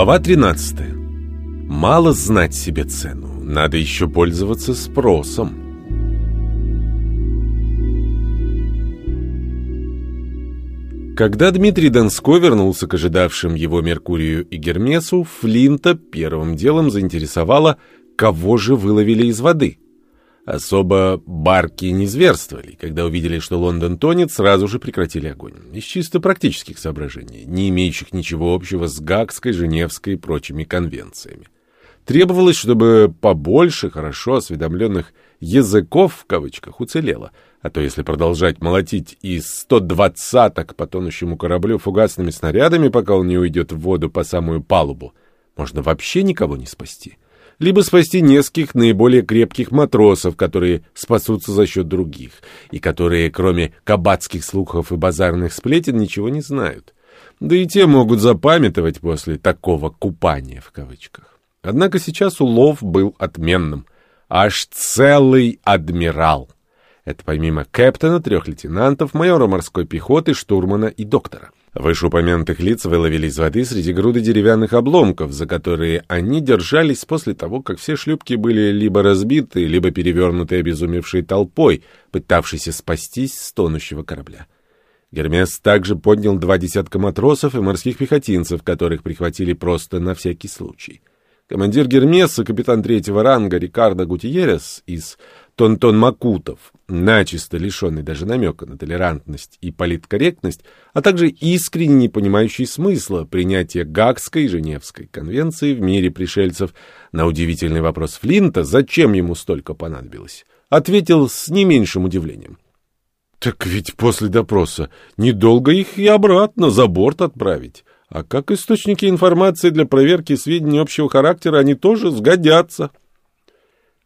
Глава 13. Мало знать себе цену, надо еще пользоваться спросом. Когда Дмитрий Донской вернулся к ожидавшим его Меркурию и Гермесу, Флинта первым делом заинтересовало, кого же выловили из воды. Особо барки не зверствовали. Когда увидели, что Лондон тонет, сразу же прекратили огонь. Из чисто практических соображений, не имеющих ничего общего с Гагской, Женевской и прочими конвенциями. Требовалось, чтобы побольше хорошо осведомленных «языков» в кавычках уцелело, а то если продолжать молотить из 120-ок по тонущему кораблю фугасными снарядами, пока он не уйдет в воду по самую палубу, можно вообще никого не спасти либо спасти нескольких наиболее крепких матросов, которые спасутся за счет других, и которые, кроме кабацких слухов и базарных сплетен, ничего не знают. Да и те могут запамятовать после такого «купания» в кавычках. Однако сейчас улов был отменным. Аж целый адмирал. Это помимо капитана, трех лейтенантов, майора морской пехоты, штурмана и доктора. Вышеупомянутых лиц выловили из воды среди груды деревянных обломков, за которые они держались после того, как все шлюпки были либо разбиты, либо перевернуты обезумевшей толпой, пытавшейся спастись с тонущего корабля. Гермес также поднял два десятка матросов и морских пехотинцев, которых прихватили просто на всякий случай. Командир Гермеса, капитан третьего ранга Рикардо Гутиерес из Тонтон Макутов, начисто лишенный даже намека на толерантность и политкорректность, а также искренне не понимающий смысла принятия Гагской и Женевской конвенции в мире пришельцев на удивительный вопрос Флинта, зачем ему столько понадобилось, ответил с не меньшим удивлением. «Так ведь после допроса недолго их и обратно за борт отправить». А как источники информации для проверки сведений общего характера они тоже сгодятся.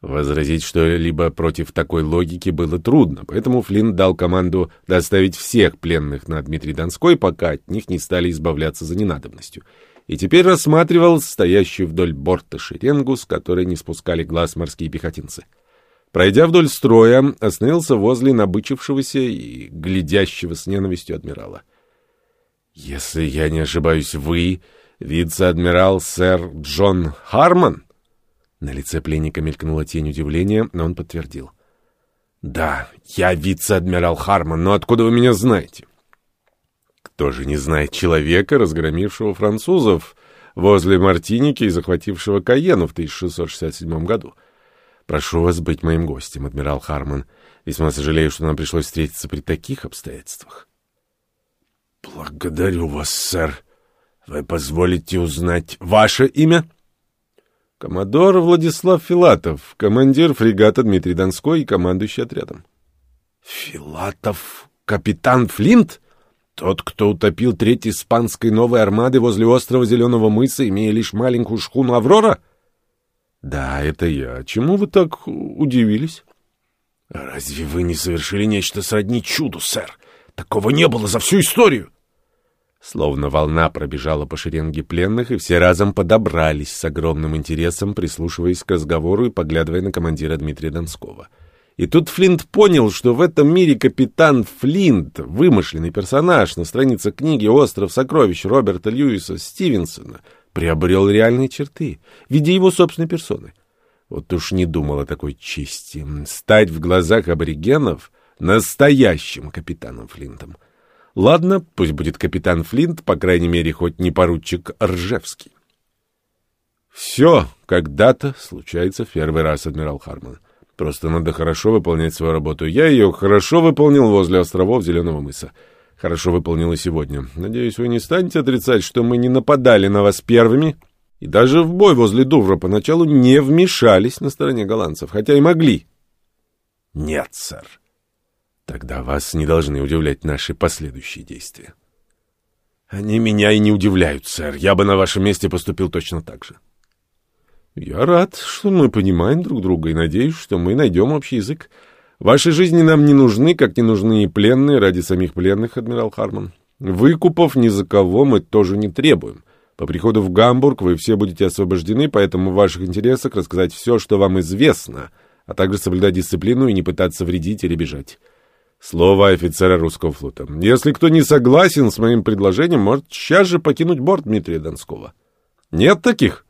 Возразить что-либо против такой логики было трудно, поэтому Флинн дал команду доставить всех пленных на Дмитрий Донской, пока от них не стали избавляться за ненадобностью. И теперь рассматривал стоящую вдоль борта шеренгу, с которой не спускали глаз морские пехотинцы. Пройдя вдоль строя, остановился возле набычившегося и глядящего с ненавистью адмирала. — «Если я не ошибаюсь, вы вице-адмирал сэр Джон Харман?» На лице пленника мелькнула тень удивления, но он подтвердил. «Да, я вице-адмирал Харман, но откуда вы меня знаете?» «Кто же не знает человека, разгромившего французов возле Мартиники и захватившего Каену в 1667 году?» «Прошу вас быть моим гостем, адмирал Харман. Весьма сожалею, что нам пришлось встретиться при таких обстоятельствах». «Благодарю вас, сэр. Вы позволите узнать ваше имя?» «Коммодор Владислав Филатов, командир фрегата Дмитрий Донской и командующий отрядом». «Филатов? Капитан Флинт? Тот, кто утопил треть испанской новой армады возле острова Зеленого мыса, имея лишь маленькую шхуну «Аврора»?» «Да, это я. Чему вы так удивились?» «Разве вы не совершили нечто сродни чуду, сэр? Такого не было за всю историю!» Словно волна пробежала по шеренге пленных, и все разом подобрались с огромным интересом, прислушиваясь к разговору и поглядывая на командира Дмитрия Донского. И тут Флинт понял, что в этом мире капитан Флинт, вымышленный персонаж на странице книги «Остров сокровищ» Роберта Льюиса Стивенсона, приобрел реальные черты в виде его собственной персоны. Вот уж не думал о такой чести — стать в глазах аборигенов настоящим капитаном Флинтом. Ладно, пусть будет капитан Флинт, по крайней мере, хоть не поручик Ржевский. Все когда-то случается в первый раз, адмирал Харман. Просто надо хорошо выполнять свою работу. Я ее хорошо выполнил возле островов Зеленого мыса. Хорошо выполнил и сегодня. Надеюсь, вы не станете отрицать, что мы не нападали на вас первыми и даже в бой возле Дувра поначалу не вмешались на стороне голландцев, хотя и могли. Нет, сэр. Тогда вас не должны удивлять наши последующие действия. Они меня и не удивляют, сэр. Я бы на вашем месте поступил точно так же. Я рад, что мы понимаем друг друга и надеюсь, что мы найдем общий язык. Ваши жизни нам не нужны, как не нужны и пленные ради самих пленных, адмирал Харман. Выкупов ни за кого мы тоже не требуем. По приходу в Гамбург вы все будете освобождены, поэтому в ваших интересах рассказать все, что вам известно, а также соблюдать дисциплину и не пытаться вредить или бежать. Слово офицера русского флота. Если кто не согласен с моим предложением, может сейчас же покинуть борт Дмитрия Донского. Нет таких?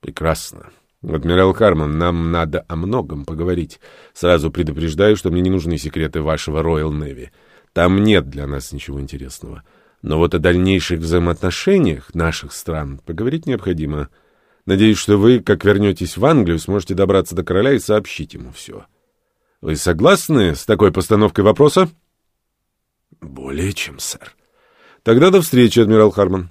Прекрасно. Адмирал Харман, нам надо о многом поговорить. Сразу предупреждаю, что мне не нужны секреты вашего Royal Navy. Там нет для нас ничего интересного. Но вот о дальнейших взаимоотношениях наших стран поговорить необходимо. Надеюсь, что вы, как вернетесь в Англию, сможете добраться до короля и сообщить ему все. Вы согласны с такой постановкой вопроса? Более чем, сэр. Тогда до встречи, адмирал Харман.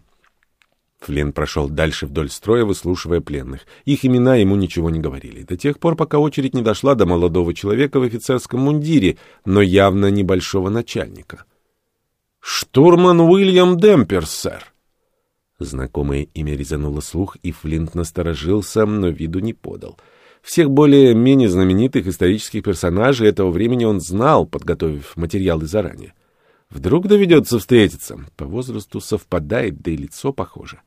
Флинн прошел дальше вдоль строя, выслушивая пленных. Их имена ему ничего не говорили, до тех пор, пока очередь не дошла до молодого человека в офицерском мундире, но явно небольшого начальника. «Штурман Уильям Демпер, сэр!» Знакомое имя резануло слух, и Флинт насторожился, но виду не подал. Всех более-менее знаменитых исторических персонажей этого времени он знал, подготовив материалы заранее. Вдруг доведется встретиться. По возрасту совпадает, да и лицо похоже.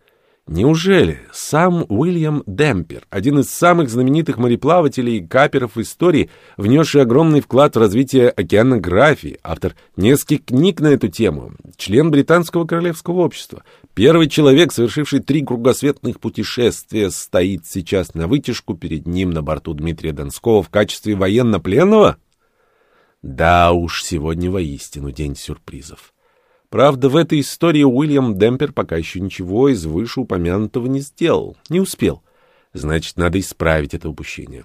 Неужели сам Уильям Демпер, один из самых знаменитых мореплавателей и каперов истории, внесший огромный вклад в развитие океанографии, автор нескольких книг на эту тему, член Британского королевского общества, первый человек, совершивший три кругосветных путешествия, стоит сейчас на вытяжку перед ним на борту Дмитрия Донского в качестве военнопленного? Да уж, сегодня воистину день сюрпризов. Правда, в этой истории Уильям Демпер пока еще ничего из вышеупомянутого не сделал, не успел. Значит, надо исправить это упущение.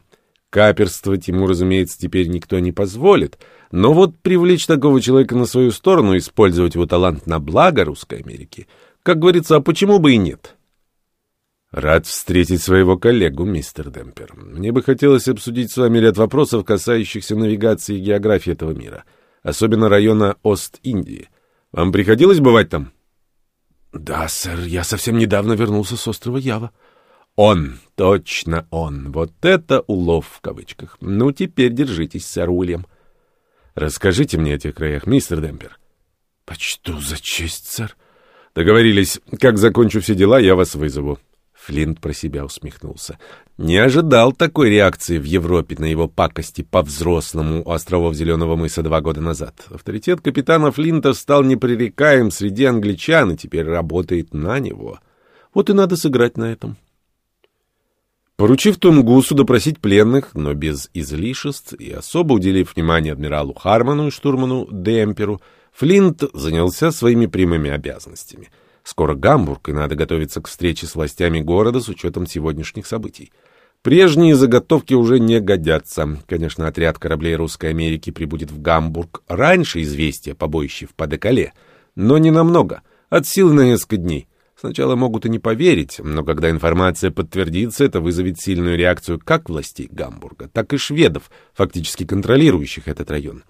Каперствовать ему, разумеется, теперь никто не позволит, но вот привлечь такого человека на свою сторону, использовать его талант на благо русской Америки, как говорится, а почему бы и нет? Рад встретить своего коллегу, мистер Демпер. Мне бы хотелось обсудить с вами ряд вопросов, касающихся навигации и географии этого мира, особенно района Ост-Индии. Вам приходилось бывать там? Да, сэр, я совсем недавно вернулся с острова Ява. Он, точно он. Вот это улов в кавычках. Ну, теперь держитесь, сэр Уильям. Расскажите мне о тех краях, мистер Демпер. Почту за честь, сэр. Договорились. Как закончу все дела, я вас вызову. Флинт про себя усмехнулся. Не ожидал такой реакции в Европе на его пакости по-взрослому у островов Зеленого мыса два года назад. Авторитет капитана Флинта стал непререкаем среди англичан и теперь работает на него. Вот и надо сыграть на этом. Поручив Тунгусу допросить пленных, но без излишеств и особо уделив внимание адмиралу Харману и штурману Демперу, Флинт занялся своими прямыми обязанностями — Скоро Гамбург, и надо готовиться к встрече с властями города с учетом сегодняшних событий. Прежние заготовки уже не годятся. Конечно, отряд кораблей Русской Америки прибудет в Гамбург раньше известия побоища в Падекале, но не намного, от силы на несколько дней. Сначала могут и не поверить, но когда информация подтвердится, это вызовет сильную реакцию как властей Гамбурга, так и шведов, фактически контролирующих этот район.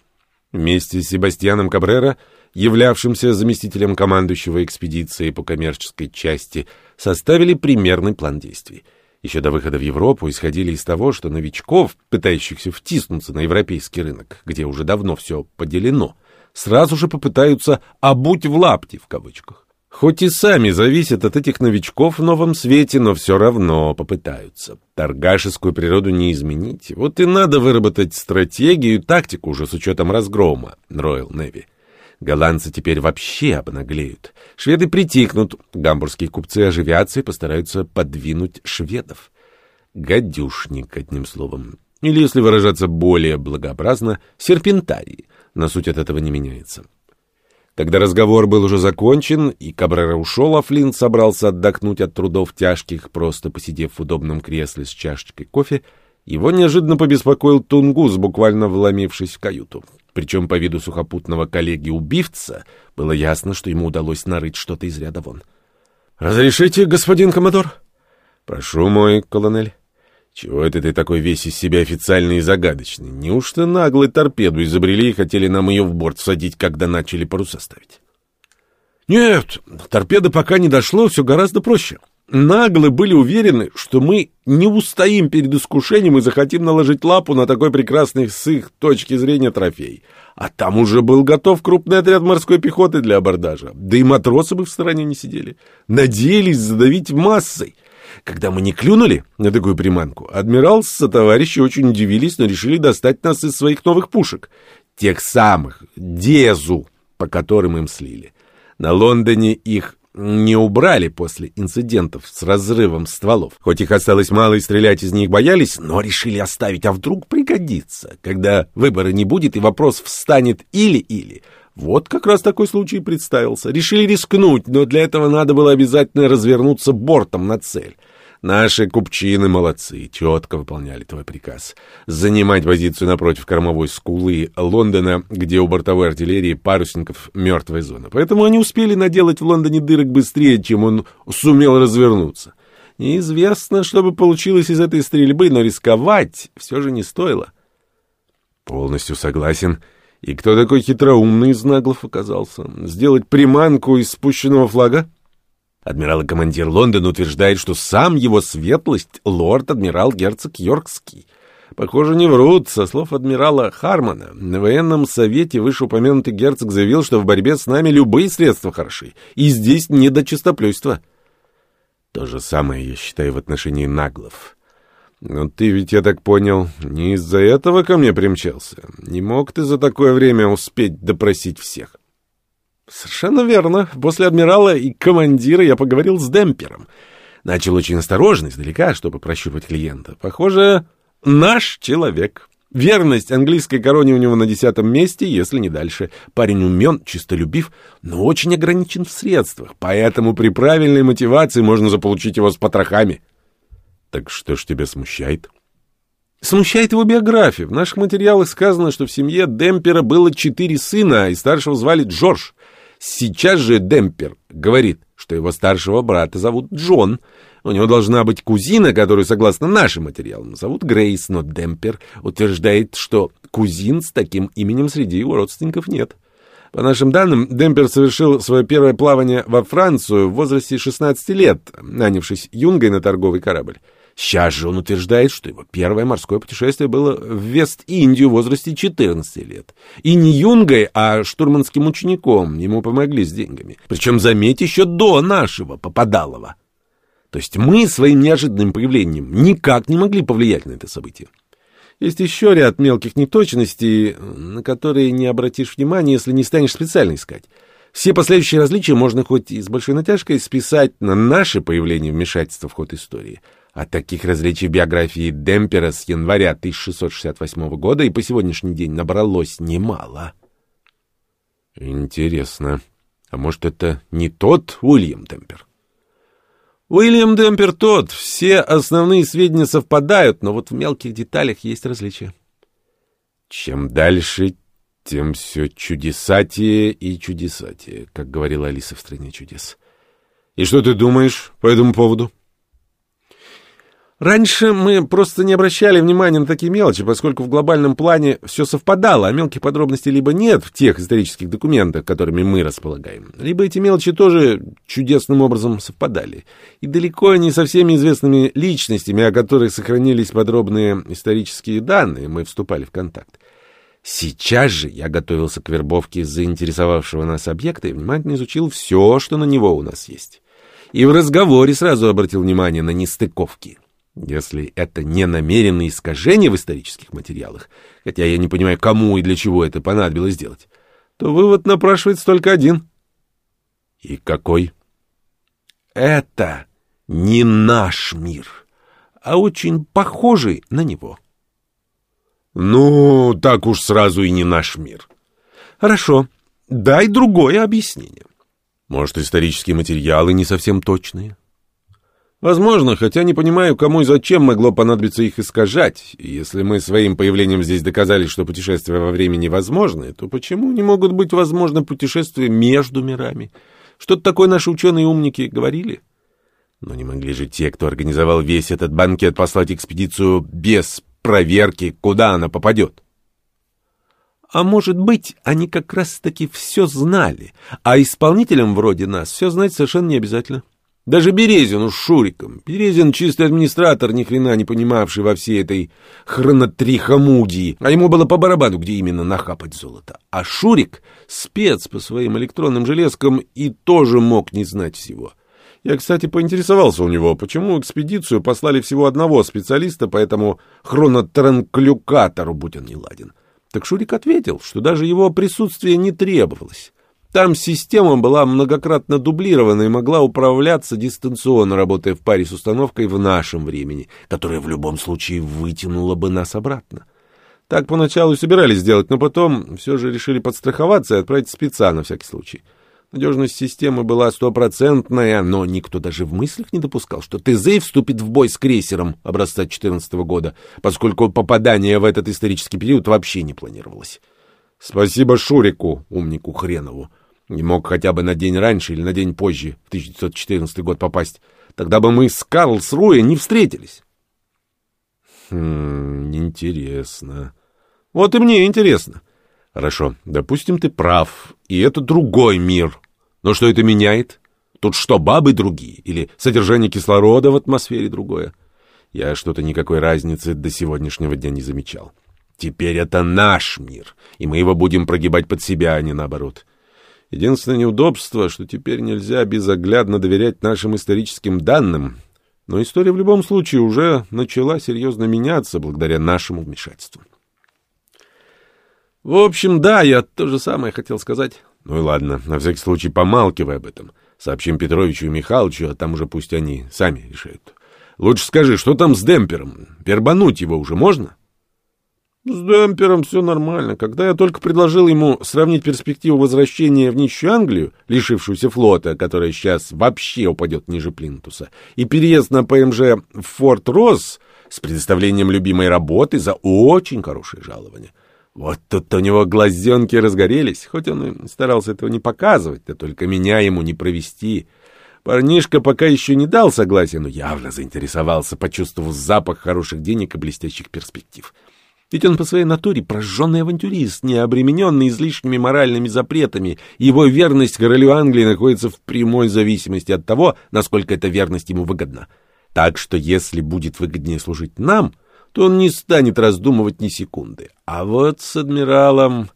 Вместе с Себастьяном Кабрера являвшимся заместителем командующего экспедицией по коммерческой части, составили примерный план действий. Еще до выхода в Европу исходили из того, что новичков, пытающихся втиснуться на европейский рынок, где уже давно все поделено, сразу же попытаются «обуть в лапти» в кавычках. Хоть и сами зависят от этих новичков в новом свете, но все равно попытаются. Торгашескую природу не изменить. Вот и надо выработать стратегию и тактику уже с учетом разгрома Royal Navy. Голландцы теперь вообще обнаглеют. Шведы притихнут, гамбургские купцы оживятся и постараются подвинуть шведов. Гадюшник, одним словом. Или, если выражаться более благообразно, серпентарии. Но суть от этого не меняется. Когда разговор был уже закончен, и Кабрера ушел, а Флинт собрался отдохнуть от трудов тяжких, просто посидев в удобном кресле с чашечкой кофе, его неожиданно побеспокоил Тунгус, буквально вломившись в каюту. Причем по виду сухопутного коллеги-убивца было ясно, что ему удалось нарыть что-то из ряда вон. «Разрешите, господин коммодор?» «Прошу, мой колонель». «Чего это ты такой весь из себя официальный и загадочный? Неужто наглый торпеду изобрели и хотели нам ее в борт садить, когда начали паруса ставить?» «Нет, торпеда пока не дошло, все гораздо проще наглы были уверены, что мы не устоим перед искушением и захотим наложить лапу на такой прекрасный с их точки зрения трофей. А там уже был готов крупный отряд морской пехоты для абордажа. Да и матросы бы в стороне не сидели. Надеялись задавить массой. Когда мы не клюнули на такую приманку, адмирал со товарищи очень удивились, но решили достать нас из своих новых пушек. Тех самых, Дезу, по которым им слили. На Лондоне их не убрали после инцидентов с разрывом стволов. Хоть их осталось мало и стрелять из них боялись, но решили оставить, а вдруг пригодится, когда выбора не будет и вопрос встанет или-или. Вот как раз такой случай представился. Решили рискнуть, но для этого надо было обязательно развернуться бортом на цель. Наши купчины молодцы, четко выполняли твой приказ. Занимать позицию напротив кормовой скулы Лондона, где у бортовой артиллерии парусников мертвая зона. Поэтому они успели наделать в Лондоне дырок быстрее, чем он сумел развернуться. Неизвестно, что бы получилось из этой стрельбы, но рисковать все же не стоило. Полностью согласен. И кто такой хитроумный из наглов оказался? Сделать приманку из спущенного флага? Адмирал и командир Лондона утверждает, что сам его светлость — лорд-адмирал герцог Йоркский. Похоже, не врут. Со слов адмирала Хармона, на военном совете вышеупомянутый герцог заявил, что в борьбе с нами любые средства хороши, и здесь не до чистоплюйства. То же самое я считаю в отношении наглов. Но ты ведь, я так понял, не из-за этого ко мне примчался. Не мог ты за такое время успеть допросить всех. Совершенно верно. После адмирала и командира я поговорил с Демпером. Начал очень осторожно, издалека, чтобы прощупать клиента. Похоже, наш человек. Верность английской короне у него на десятом месте, если не дальше. Парень умен, чистолюбив, но очень ограничен в средствах, поэтому при правильной мотивации можно заполучить его с потрохами. Так что ж тебя смущает? Смущает его биография. В наших материалах сказано, что в семье Демпера было четыре сына, и старшего звали Джордж. Сейчас же Демпер говорит, что его старшего брата зовут Джон. У него должна быть кузина, которую, согласно нашим материалам, зовут Грейс, но Демпер утверждает, что кузин с таким именем среди его родственников нет. По нашим данным, Демпер совершил свое первое плавание во Францию в возрасте 16 лет, нанявшись юнгой на торговый корабль. Сейчас же он утверждает, что его первое морское путешествие было в Вест-Индию в возрасте 14 лет. И не юнгой, а штурманским учеником ему помогли с деньгами. Причем, заметь, еще до нашего Попадалова. То есть мы своим неожиданным появлением никак не могли повлиять на это событие. Есть еще ряд мелких неточностей, на которые не обратишь внимания, если не станешь специально искать. Все последующие различия можно хоть и с большой натяжкой списать на наше появление вмешательства в ход истории — от таких различий в биографии Демпера с января 1668 года и по сегодняшний день набралось немало. Интересно, а может, это не тот Уильям Демпер? Уильям Демпер тот. Все основные сведения совпадают, но вот в мелких деталях есть различия. Чем дальше, тем все чудесатее и чудесатее, как говорила Алиса в «Стране чудес». И что ты думаешь по этому поводу? — Раньше мы просто не обращали внимания на такие мелочи, поскольку в глобальном плане все совпадало, а мелких подробностей либо нет в тех исторических документах, которыми мы располагаем, либо эти мелочи тоже чудесным образом совпадали. И далеко не со всеми известными личностями, о которых сохранились подробные исторические данные, мы вступали в контакт. Сейчас же я готовился к вербовке заинтересовавшего нас объекта и внимательно изучил все, что на него у нас есть. И в разговоре сразу обратил внимание на нестыковки. Если это не намеренные искажения в исторических материалах, хотя я не понимаю, кому и для чего это понадобилось сделать, то вывод напрашивается только один. И какой? Это не наш мир, а очень похожий на него. Ну, так уж сразу и не наш мир. Хорошо, дай другое объяснение. Может, исторические материалы не совсем точные? Возможно, хотя не понимаю, кому и зачем могло понадобиться их искажать. Если мы своим появлением здесь доказали, что путешествия во времени возможны, то почему не могут быть возможны путешествия между мирами? Что-то такое наши ученые-умники говорили? Но не могли же те, кто организовал весь этот банкет, послать экспедицию без проверки, куда она попадет. А может быть, они как раз-таки все знали, а исполнителям вроде нас все знать совершенно не обязательно. Даже Березину с Шуриком. Березин чистый администратор, ни хрена не понимавший во всей этой хронотрихомудии. А ему было по барабану, где именно нахапать золото. А Шурик — спец по своим электронным железкам и тоже мог не знать всего. Я, кстати, поинтересовался у него, почему экспедицию послали всего одного специалиста по этому хронотранклюкатору, будь он не ладен. Так Шурик ответил, что даже его присутствие не требовалось. Там система была многократно дублирована и могла управляться дистанционно, работая в паре с установкой в нашем времени, которая в любом случае вытянула бы нас обратно. Так поначалу собирались сделать, но потом все же решили подстраховаться и отправить спеца на всякий случай. Надежность системы была стопроцентная, но никто даже в мыслях не допускал, что ТЗ вступит в бой с крейсером образца 14 года, поскольку попадание в этот исторический период вообще не планировалось. Спасибо Шурику, умнику хренову. Не мог хотя бы на день раньше или на день позже, в 1914 год попасть. Тогда бы мы с Карлсруэ не встретились. Хм, интересно. Вот и мне интересно. Хорошо, допустим, ты прав, и это другой мир. Но что это меняет? Тут что, бабы другие? Или содержание кислорода в атмосфере другое? Я что-то никакой разницы до сегодняшнего дня не замечал. Теперь это наш мир, и мы его будем прогибать под себя, а не наоборот. Единственное неудобство, что теперь нельзя безоглядно доверять нашим историческим данным, но история в любом случае уже начала серьезно меняться благодаря нашему вмешательству. В общем, да, я то же самое хотел сказать. Ну и ладно, на всякий случай помалкивай об этом. Сообщим Петровичу и Михалычу, а там уже пусть они сами решают. Лучше скажи, что там с демпером? Пербануть его уже можно? С демпером все нормально. Когда я только предложил ему сравнить перспективу возвращения в нищую Англию, лишившуюся флота, которая сейчас вообще упадет ниже Плинтуса, и переезд на ПМЖ в Форт Росс с предоставлением любимой работы за очень хорошее жалование — вот тут у него глазенки разгорелись, хоть он и старался этого не показывать, да только меня ему не провести. Парнишка пока еще не дал согласия, но явно заинтересовался, почувствовав запах хороших денег и блестящих перспектив. Ведь он по своей натуре прожженный авантюрист, не обремененный излишними моральными запретами. Его верность королю Англии находится в прямой зависимости от того, насколько эта верность ему выгодна. Так что если будет выгоднее служить нам, то он не станет раздумывать ни секунды. А вот с адмиралом...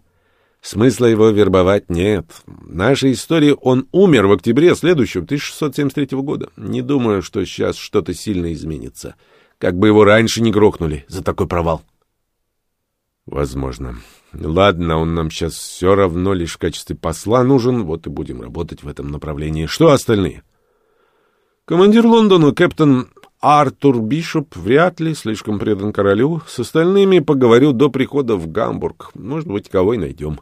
Смысла его вербовать нет. В нашей истории он умер в октябре следующего, 1673 года. Не думаю, что сейчас что-то сильно изменится. Как бы его раньше не грохнули за такой провал. Возможно. Ладно, он нам сейчас все равно лишь в качестве посла нужен, вот и будем работать в этом направлении. Что остальные? Командир Лондона, капитан Артур Бишоп вряд ли слишком предан королю. С остальными поговорю до прихода в Гамбург. Может быть, кого и найдем.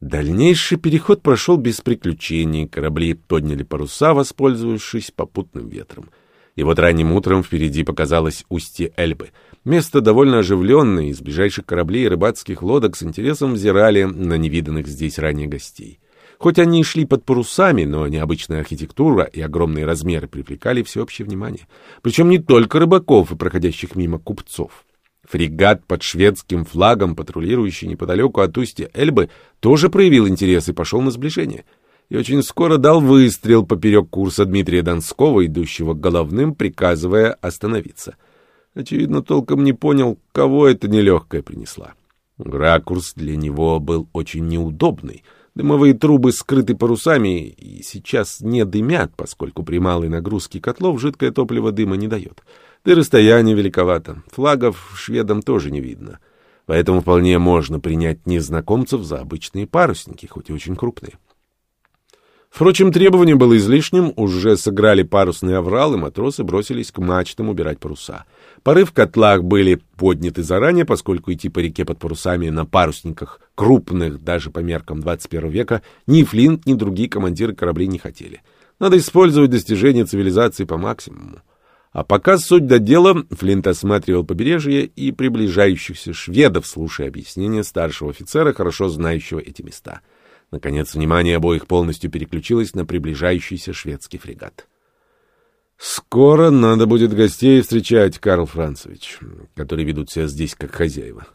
Дальнейший переход прошел без приключений. Корабли подняли паруса, воспользовавшись попутным ветром. И вот ранним утром впереди показалось устье Эльбы. Место довольно оживленное, из ближайших кораблей и рыбацких лодок с интересом взирали на невиданных здесь ранее гостей. Хоть они и шли под парусами, но необычная архитектура и огромные размеры привлекали всеобщее внимание. Причем не только рыбаков и проходящих мимо купцов. Фрегат под шведским флагом, патрулирующий неподалеку от устья Эльбы, тоже проявил интерес и пошел на сближение. И очень скоро дал выстрел поперек курса Дмитрия Донского, идущего головным, приказывая остановиться. Очевидно, толком не понял, кого это нелегкая принесла. Ракурс для него был очень неудобный — Дымовые трубы скрыты парусами и сейчас не дымят, поскольку при малой нагрузке котлов жидкое топливо дыма не дает. Да и расстояние великовато. Флагов шведам тоже не видно. Поэтому вполне можно принять незнакомцев за обычные парусники, хоть и очень крупные. Впрочем, требование было излишним, уже сыграли парусные аврал, и матросы бросились к мачтам убирать паруса. Пары в котлах были подняты заранее, поскольку идти по реке под парусами на парусниках, крупных даже по меркам 21 века, ни Флинт, ни другие командиры кораблей не хотели. Надо использовать достижения цивилизации по максимуму. А пока суть до дела, Флинт осматривал побережье и приближающихся шведов, слушая объяснения старшего офицера, хорошо знающего эти места — Наконец, внимание обоих полностью переключилось на приближающийся шведский фрегат. «Скоро надо будет гостей встречать, Карл Францевич, которые ведут себя здесь как хозяева».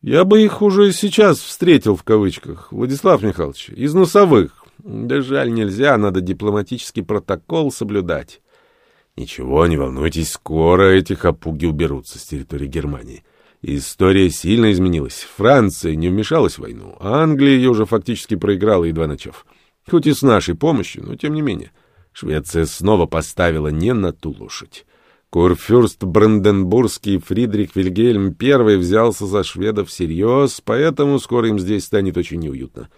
«Я бы их уже сейчас встретил, в кавычках, Владислав Михайлович, из носовых. Да жаль, нельзя, надо дипломатический протокол соблюдать». «Ничего, не волнуйтесь, скоро эти хапуги уберутся с территории Германии». История сильно изменилась. Франция не вмешалась в войну, а Англия ее уже фактически проиграла, едва начав. Хоть и с нашей помощью, но тем не менее. Швеция снова поставила не на ту лошадь. Курфюрст Бранденбургский Фридрих Вильгельм I взялся за шведов всерьез, поэтому скоро им здесь станет очень неуютно.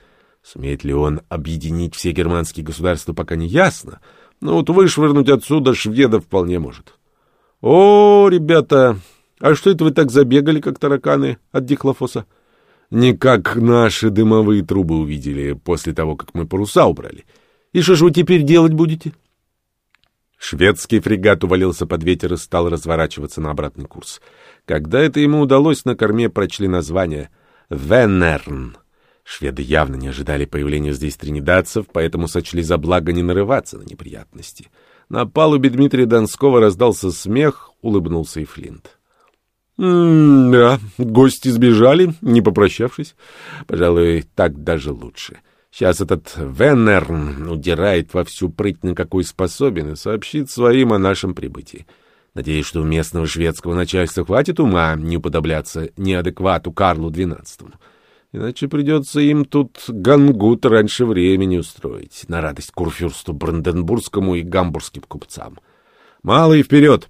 Смеет ли он объединить все германские государства, пока не ясно, но вот вышвырнуть отсюда шведов вполне может. О, ребята, а что это вы так забегали, как тараканы от дихлофоса? Не как наши дымовые трубы увидели после того, как мы паруса убрали. И что же вы теперь делать будете? Шведский фрегат увалился под ветер и стал разворачиваться на обратный курс. Когда это ему удалось, на корме прочли название «Венерн». Шведы явно не ожидали появления здесь тринидадцев, поэтому сочли за благо не нарываться на неприятности. На палубе Дмитрия Донского раздался смех, улыбнулся и Флинт. «М «Да, гости сбежали, не попрощавшись. Пожалуй, так даже лучше. Сейчас этот Венерн удирает во всю прыть, на какой способен, и сообщит своим о нашем прибытии. Надеюсь, что у местного шведского начальства хватит ума не уподобляться неадеквату Карлу XII. Иначе придется им тут гангут раньше времени устроить, на радость курфюрсту Бранденбургскому и гамбургским купцам. Малый вперед!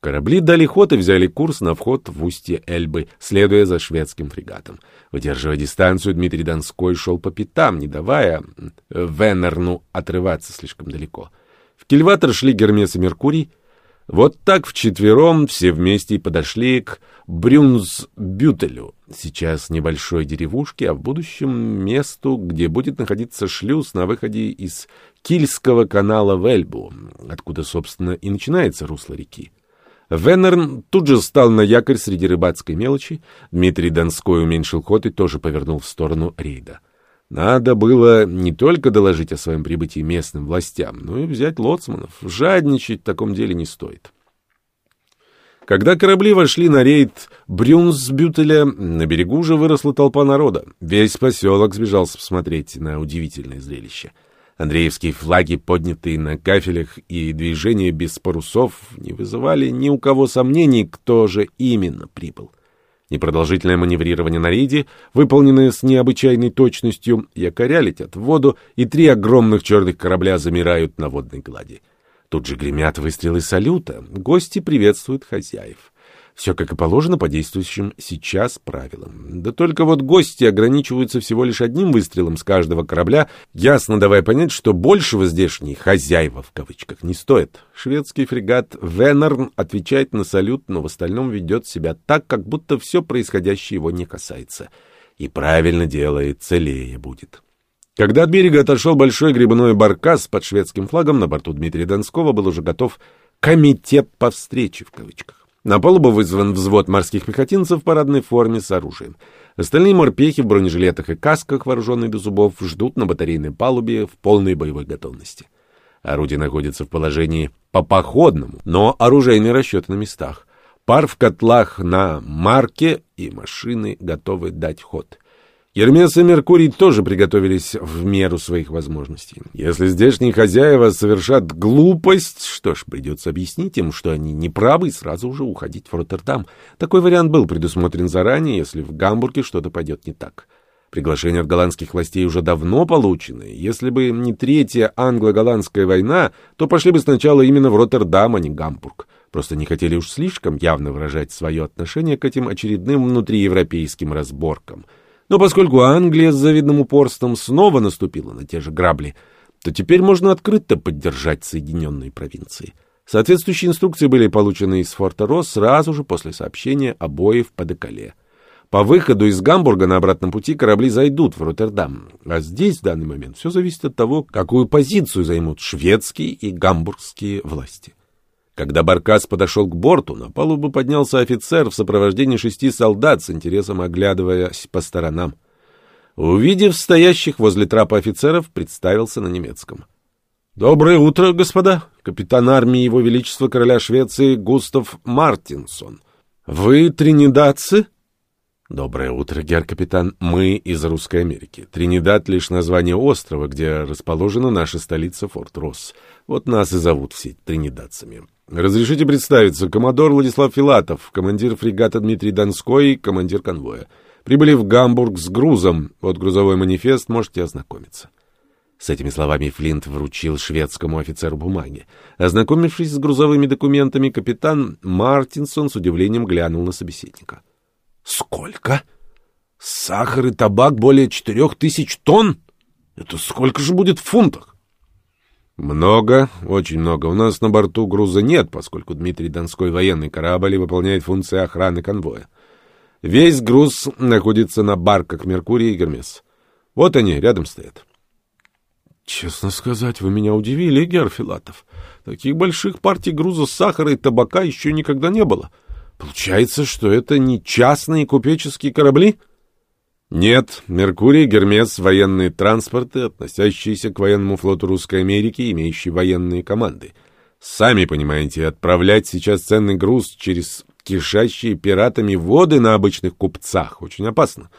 Корабли дали ход и взяли курс на вход в устье Эльбы, следуя за шведским фрегатом. Выдерживая дистанцию, Дмитрий Донской шел по пятам, не давая Венерну отрываться слишком далеко. В кильватор шли Гермес и Меркурий. Вот так вчетвером все вместе и подошли к Брюнсбютелю, сейчас небольшой деревушке, а в будущем месту, где будет находиться шлюз на выходе из Кильского канала в Эльбу, откуда, собственно, и начинается русло реки. Веннерн тут же встал на якорь среди рыбацкой мелочи. Дмитрий Донской уменьшил ход и тоже повернул в сторону рейда. Надо было не только доложить о своем прибытии местным властям, но и взять лоцманов. Жадничать в таком деле не стоит. Когда корабли вошли на рейд Брюнсбютеля, на берегу уже выросла толпа народа. Весь поселок сбежался посмотреть на удивительное зрелище — Андреевские флаги, поднятые на кафелях, и движения без парусов не вызывали ни у кого сомнений, кто же именно прибыл. Непродолжительное маневрирование на рейде, выполненное с необычайной точностью, якоря летят в воду, и три огромных черных корабля замирают на водной глади. Тут же гремят выстрелы салюта, гости приветствуют хозяев. Все как и положено по действующим сейчас правилам. Да только вот гости ограничиваются всего лишь одним выстрелом с каждого корабля, ясно давая понять, что большего здешние «хозяева» в кавычках не стоит. Шведский фрегат «Венерн» отвечает на салют, но в остальном ведет себя так, как будто все происходящее его не касается. И правильно делает, целее будет. Когда от берега отошел большой грибной баркас под шведским флагом, на борту Дмитрия Донского был уже готов «комитет по встрече» в кавычках. На палубу вызван взвод морских пехотинцев в парадной форме с оружием. Остальные морпехи в бронежилетах и касках, вооруженные до зубов, ждут на батарейной палубе в полной боевой готовности. Орудие находится в положении по походному, но оружейные расчеты на местах. Пар в котлах на марке и машины готовы дать ход. Гермес и Меркурий тоже приготовились в меру своих возможностей. Если здешние хозяева совершат глупость, что ж, придется объяснить им, что они неправы и сразу же уходить в Роттердам. Такой вариант был предусмотрен заранее, если в Гамбурге что-то пойдет не так. Приглашение от голландских властей уже давно получено. Если бы не третья англо-голландская война, то пошли бы сначала именно в Роттердам, а не Гамбург. Просто не хотели уж слишком явно выражать свое отношение к этим очередным внутриевропейским разборкам — но поскольку Англия с завидным упорством снова наступила на те же грабли, то теперь можно открыто поддержать Соединенные провинции. Соответствующие инструкции были получены из форта Росс сразу же после сообщения о бое в Падекале. По выходу из Гамбурга на обратном пути корабли зайдут в Роттердам. А здесь в данный момент все зависит от того, какую позицию займут шведские и гамбургские власти. Когда Баркас подошел к борту, на палубу поднялся офицер в сопровождении шести солдат, с интересом оглядываясь по сторонам. Увидев стоящих возле трапа офицеров, представился на немецком. «Доброе утро, господа! Капитан армии Его Величества Короля Швеции Густав Мартинсон. Вы тринидадцы?» «Доброе утро, гер-капитан. Мы из Русской Америки. Тринидад — лишь название острова, где расположена наша столица Форт-Росс. Вот нас и зовут все тринидадцами. Разрешите представиться, коммодор Владислав Филатов, командир фрегата Дмитрий Донской, командир конвоя. Прибыли в Гамбург с грузом. Вот грузовой манифест, можете ознакомиться. С этими словами Флинт вручил шведскому офицеру бумаги. Ознакомившись с грузовыми документами, капитан Мартинсон с удивлением глянул на собеседника. «Сколько? Сахар и табак более четырех тысяч тонн? Это сколько же будет в фунтах?» Много, очень много. У нас на борту груза нет, поскольку Дмитрий Донской военный корабль выполняет функции охраны конвоя. Весь груз находится на барках Меркурий и Гермес. Вот они, рядом стоят. Честно сказать, вы меня удивили, Герфилатов. Таких больших партий груза сахара и табака еще никогда не было. Получается, что это не частные купеческие корабли? Нет, Меркурий, Гермес — военные транспорты, относящиеся к военному флоту Русской Америки, имеющие военные команды. Сами понимаете, отправлять сейчас ценный груз через кишащие пиратами воды на обычных купцах очень опасно.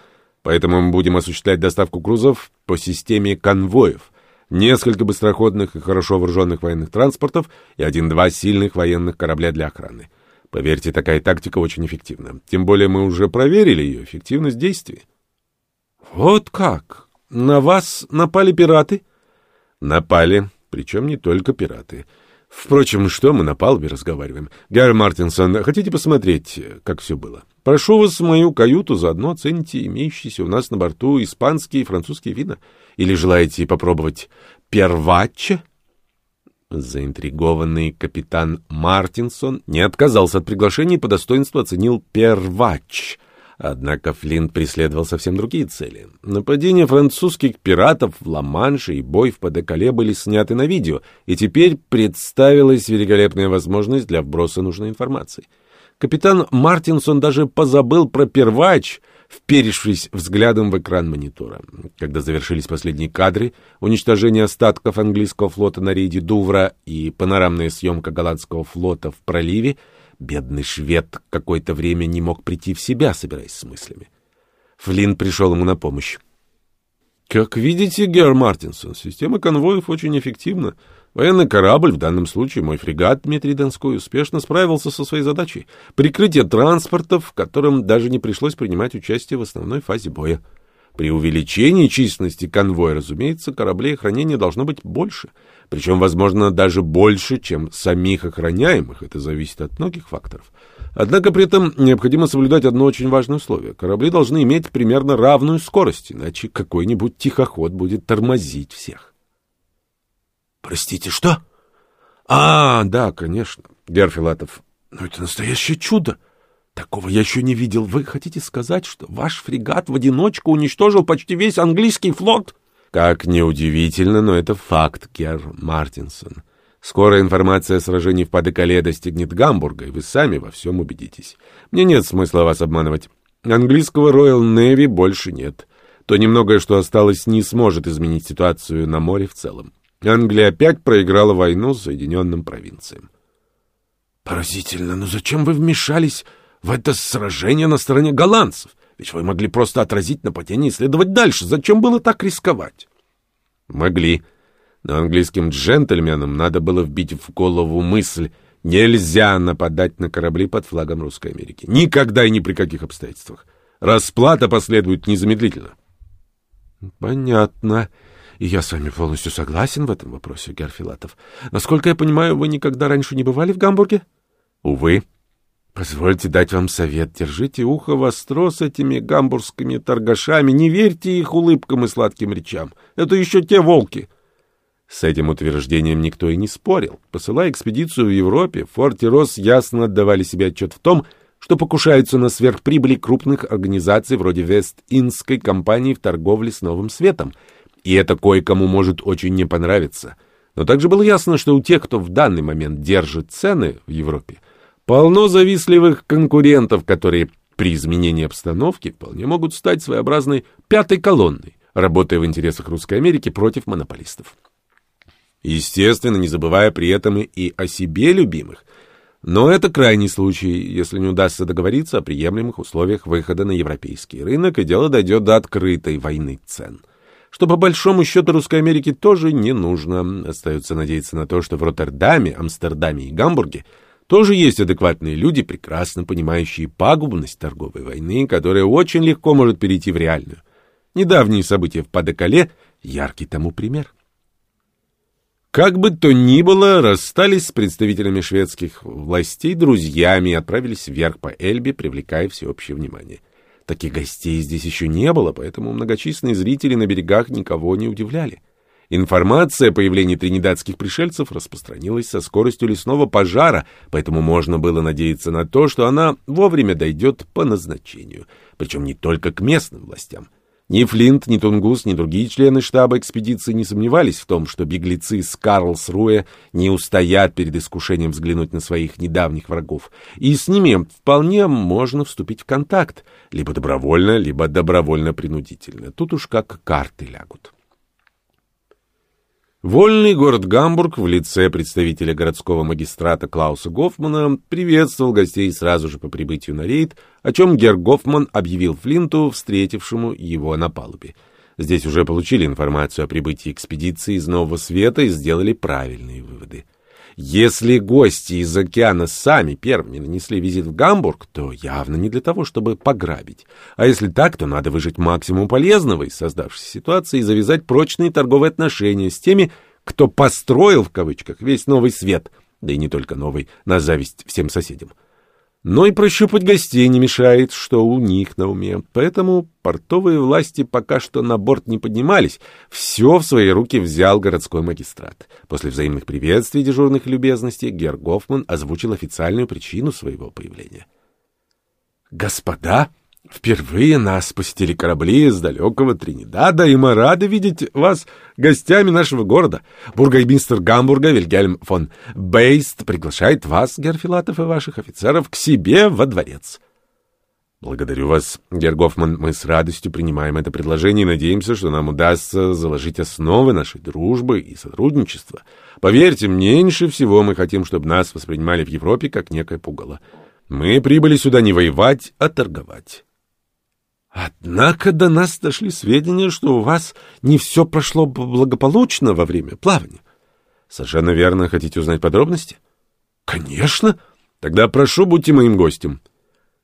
Поэтому мы будем осуществлять доставку грузов по системе конвоев — несколько быстроходных и хорошо вооруженных военных транспортов и один-два сильных военных корабля для охраны. Поверьте, такая тактика очень эффективна. Тем более мы уже проверили ее эффективность действий. Вот как? На вас напали пираты? Напали, причем не только пираты. Впрочем, что мы на палубе разговариваем? Гарри Мартинсон, хотите посмотреть, как все было? Прошу вас в мою каюту, заодно оцените имеющиеся у нас на борту испанские и французские вина. Или желаете попробовать первачче? Заинтригованный капитан Мартинсон не отказался от приглашения и по достоинству оценил первач — Однако Флинт преследовал совсем другие цели. Нападение французских пиратов в Ла-Манше и бой в Падекале были сняты на видео, и теперь представилась великолепная возможность для вброса нужной информации. Капитан Мартинсон даже позабыл про первач, вперевшись взглядом в экран монитора. Когда завершились последние кадры, уничтожение остатков английского флота на рейде Дувра и панорамная съемка голландского флота в проливе, Бедный швед какое-то время не мог прийти в себя, собираясь с мыслями. Флинн пришел ему на помощь. Как видите, Герр Мартинсон, система конвоев очень эффективна. Военный корабль, в данном случае мой фрегат Дмитрий Донской, успешно справился со своей задачей. Прикрытие транспортов, в котором даже не пришлось принимать участие в основной фазе боя. При увеличении численности конвоя, разумеется, кораблей охранения должно быть больше. Причем, возможно, даже больше, чем самих охраняемых. Это зависит от многих факторов. Однако при этом необходимо соблюдать одно очень важное условие. Корабли должны иметь примерно равную скорость, иначе какой-нибудь тихоход будет тормозить всех. Простите, что? А, да, конечно, Герфилатов. Но это настоящее чудо. Такого я еще не видел. Вы хотите сказать, что ваш фрегат в одиночку уничтожил почти весь английский флот? Как неудивительно, но это факт, Герр Мартинсон. Скоро информация о сражении в Падекале достигнет Гамбурга, и вы сами во всем убедитесь. Мне нет смысла вас обманывать. Английского Royal Navy больше нет. То немногое, что осталось, не сможет изменить ситуацию на море в целом. Англия опять проиграла войну с Соединенным провинциям. Поразительно, но зачем вы вмешались в это сражение на стороне голландцев. Ведь вы могли просто отразить нападение и следовать дальше. Зачем было так рисковать? Могли. Но английским джентльменам надо было вбить в голову мысль «Нельзя нападать на корабли под флагом Русской Америки. Никогда и ни при каких обстоятельствах. Расплата последует незамедлительно». «Понятно. И я с вами полностью согласен в этом вопросе, Герфилатов. Насколько я понимаю, вы никогда раньше не бывали в Гамбурге?» «Увы». Позвольте дать вам совет. Держите ухо востро с этими гамбургскими торгашами. Не верьте их улыбкам и сладким речам. Это еще те волки. С этим утверждением никто и не спорил. Посылая экспедицию в Европе, Форт и Росс ясно отдавали себе отчет в том, что покушаются на сверхприбыли крупных организаций вроде Вест-Индской компании в торговле с Новым Светом. И это кое-кому может очень не понравиться. Но также было ясно, что у тех, кто в данный момент держит цены в Европе, Полно завистливых конкурентов, которые при изменении обстановки вполне могут стать своеобразной пятой колонной, работая в интересах Русской Америки против монополистов. Естественно, не забывая при этом и о себе любимых. Но это крайний случай, если не удастся договориться о приемлемых условиях выхода на европейский рынок, и дело дойдет до открытой войны цен. Что по большому счету Русской Америке тоже не нужно. Остается надеяться на то, что в Роттердаме, Амстердаме и Гамбурге – тоже есть адекватные люди, прекрасно понимающие пагубность торговой войны, которая очень легко может перейти в реальную. Недавние события в Падекале — яркий тому пример. Как бы то ни было, расстались с представителями шведских властей друзьями и отправились вверх по Эльбе, привлекая всеобщее внимание. Таких гостей здесь еще не было, поэтому многочисленные зрители на берегах никого не удивляли. Информация о появлении тринидадских пришельцев распространилась со скоростью лесного пожара, поэтому можно было надеяться на то, что она вовремя дойдет по назначению, причем не только к местным властям. Ни Флинт, ни Тунгус, ни другие члены штаба экспедиции не сомневались в том, что беглецы с Карлсруэ не устоят перед искушением взглянуть на своих недавних врагов, и с ними вполне можно вступить в контакт, либо добровольно, либо добровольно-принудительно. Тут уж как карты лягут. Вольный город Гамбург в лице представителя городского магистрата Клауса Гофмана приветствовал гостей сразу же по прибытию на рейд, о чем Герр Гофман объявил Флинту, встретившему его на палубе. Здесь уже получили информацию о прибытии экспедиции из Нового Света и сделали правильные выводы. Если гости из океана сами первыми нанесли визит в Гамбург, то явно не для того, чтобы пограбить. А если так, то надо выжать максимум полезного из создавшейся ситуации и завязать прочные торговые отношения с теми, кто построил, в кавычках, весь новый свет, да и не только новый, на зависть всем соседям. Но и прощупать гостей не мешает, что у них на уме. Поэтому портовые власти пока что на борт не поднимались. Все в свои руки взял городской магистрат. После взаимных приветствий дежурных любезностей Герр Гофман озвучил официальную причину своего появления. «Господа!» Впервые нас посетили корабли из далекого Тринидада, и мы рады видеть вас гостями нашего города. Бургомистр Гамбурга Вильгельм фон Бейст приглашает вас, Герфилатов, и ваших офицеров к себе во дворец. Благодарю вас, Гергофман. Мы с радостью принимаем это предложение и надеемся, что нам удастся заложить основы нашей дружбы и сотрудничества. Поверьте, меньше всего мы хотим, чтобы нас воспринимали в Европе как некое пугало. Мы прибыли сюда не воевать, а торговать. Однако до нас дошли сведения, что у вас не все прошло благополучно во время плавания. Совершенно верно. Хотите узнать подробности? Конечно. Тогда прошу, будьте моим гостем.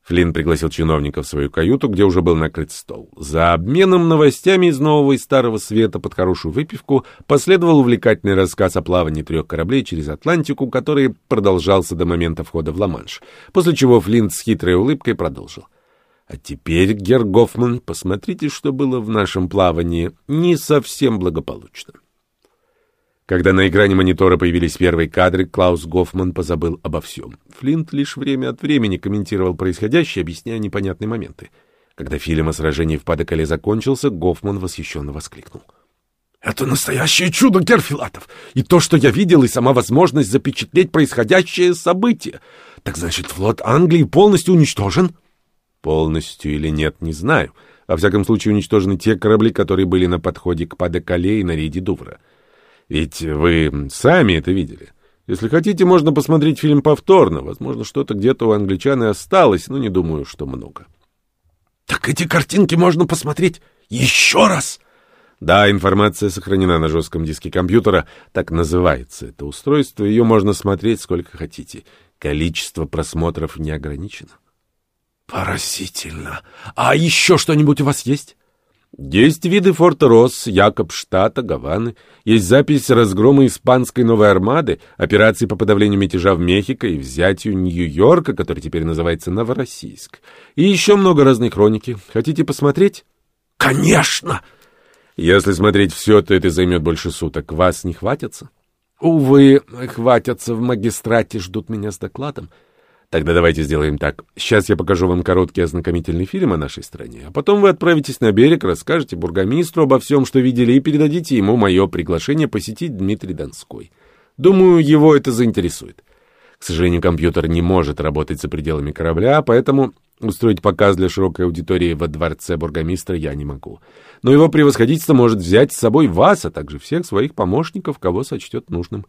Флинн пригласил чиновника в свою каюту, где уже был накрыт стол. За обменом новостями из нового и старого света под хорошую выпивку последовал увлекательный рассказ о плавании трех кораблей через Атлантику, который продолжался до момента входа в Ла-Манш, после чего Флинн с хитрой улыбкой продолжил. А теперь, Герр Гофман, посмотрите, что было в нашем плавании не совсем благополучно. Когда на экране монитора появились первые кадры, Клаус Гофман позабыл обо всем. Флинт лишь время от времени комментировал происходящее, объясняя непонятные моменты. Когда фильм о сражении в Падокале закончился, Гофман восхищенно воскликнул. «Это настоящее чудо, Герфилатов! И то, что я видел, и сама возможность запечатлеть происходящее событие. Так значит, флот Англии полностью уничтожен?» Полностью или нет, не знаю. Во всяком случае, уничтожены те корабли, которые были на подходе к Падекале и на рейде Дувра. Ведь вы сами это видели. Если хотите, можно посмотреть фильм повторно. Возможно, что-то где-то у англичан и осталось, но не думаю, что много. Так эти картинки можно посмотреть еще раз. Да, информация сохранена на жестком диске компьютера, так называется это устройство. Ее можно смотреть сколько хотите. Количество просмотров не ограничено. Поразительно. А еще что-нибудь у вас есть? Есть виды форта Росс, Якобштата, Гаваны. Есть запись разгрома испанской новой армады, операции по подавлению мятежа в Мехико и взятию Нью-Йорка, который теперь называется Новороссийск. И еще много разной хроники. Хотите посмотреть? Конечно! Если смотреть все, то это займет больше суток. Вас не хватится? Увы, хватятся в магистрате, ждут меня с докладом. Тогда давайте сделаем так. Сейчас я покажу вам короткий ознакомительный фильм о нашей стране, а потом вы отправитесь на берег, расскажете бургомистру обо всем, что видели, и передадите ему мое приглашение посетить Дмитрий Донской. Думаю, его это заинтересует. К сожалению, компьютер не может работать за пределами корабля, поэтому устроить показ для широкой аудитории во дворце бургомистра я не могу. Но его превосходительство может взять с собой вас, а также всех своих помощников, кого сочтет нужным.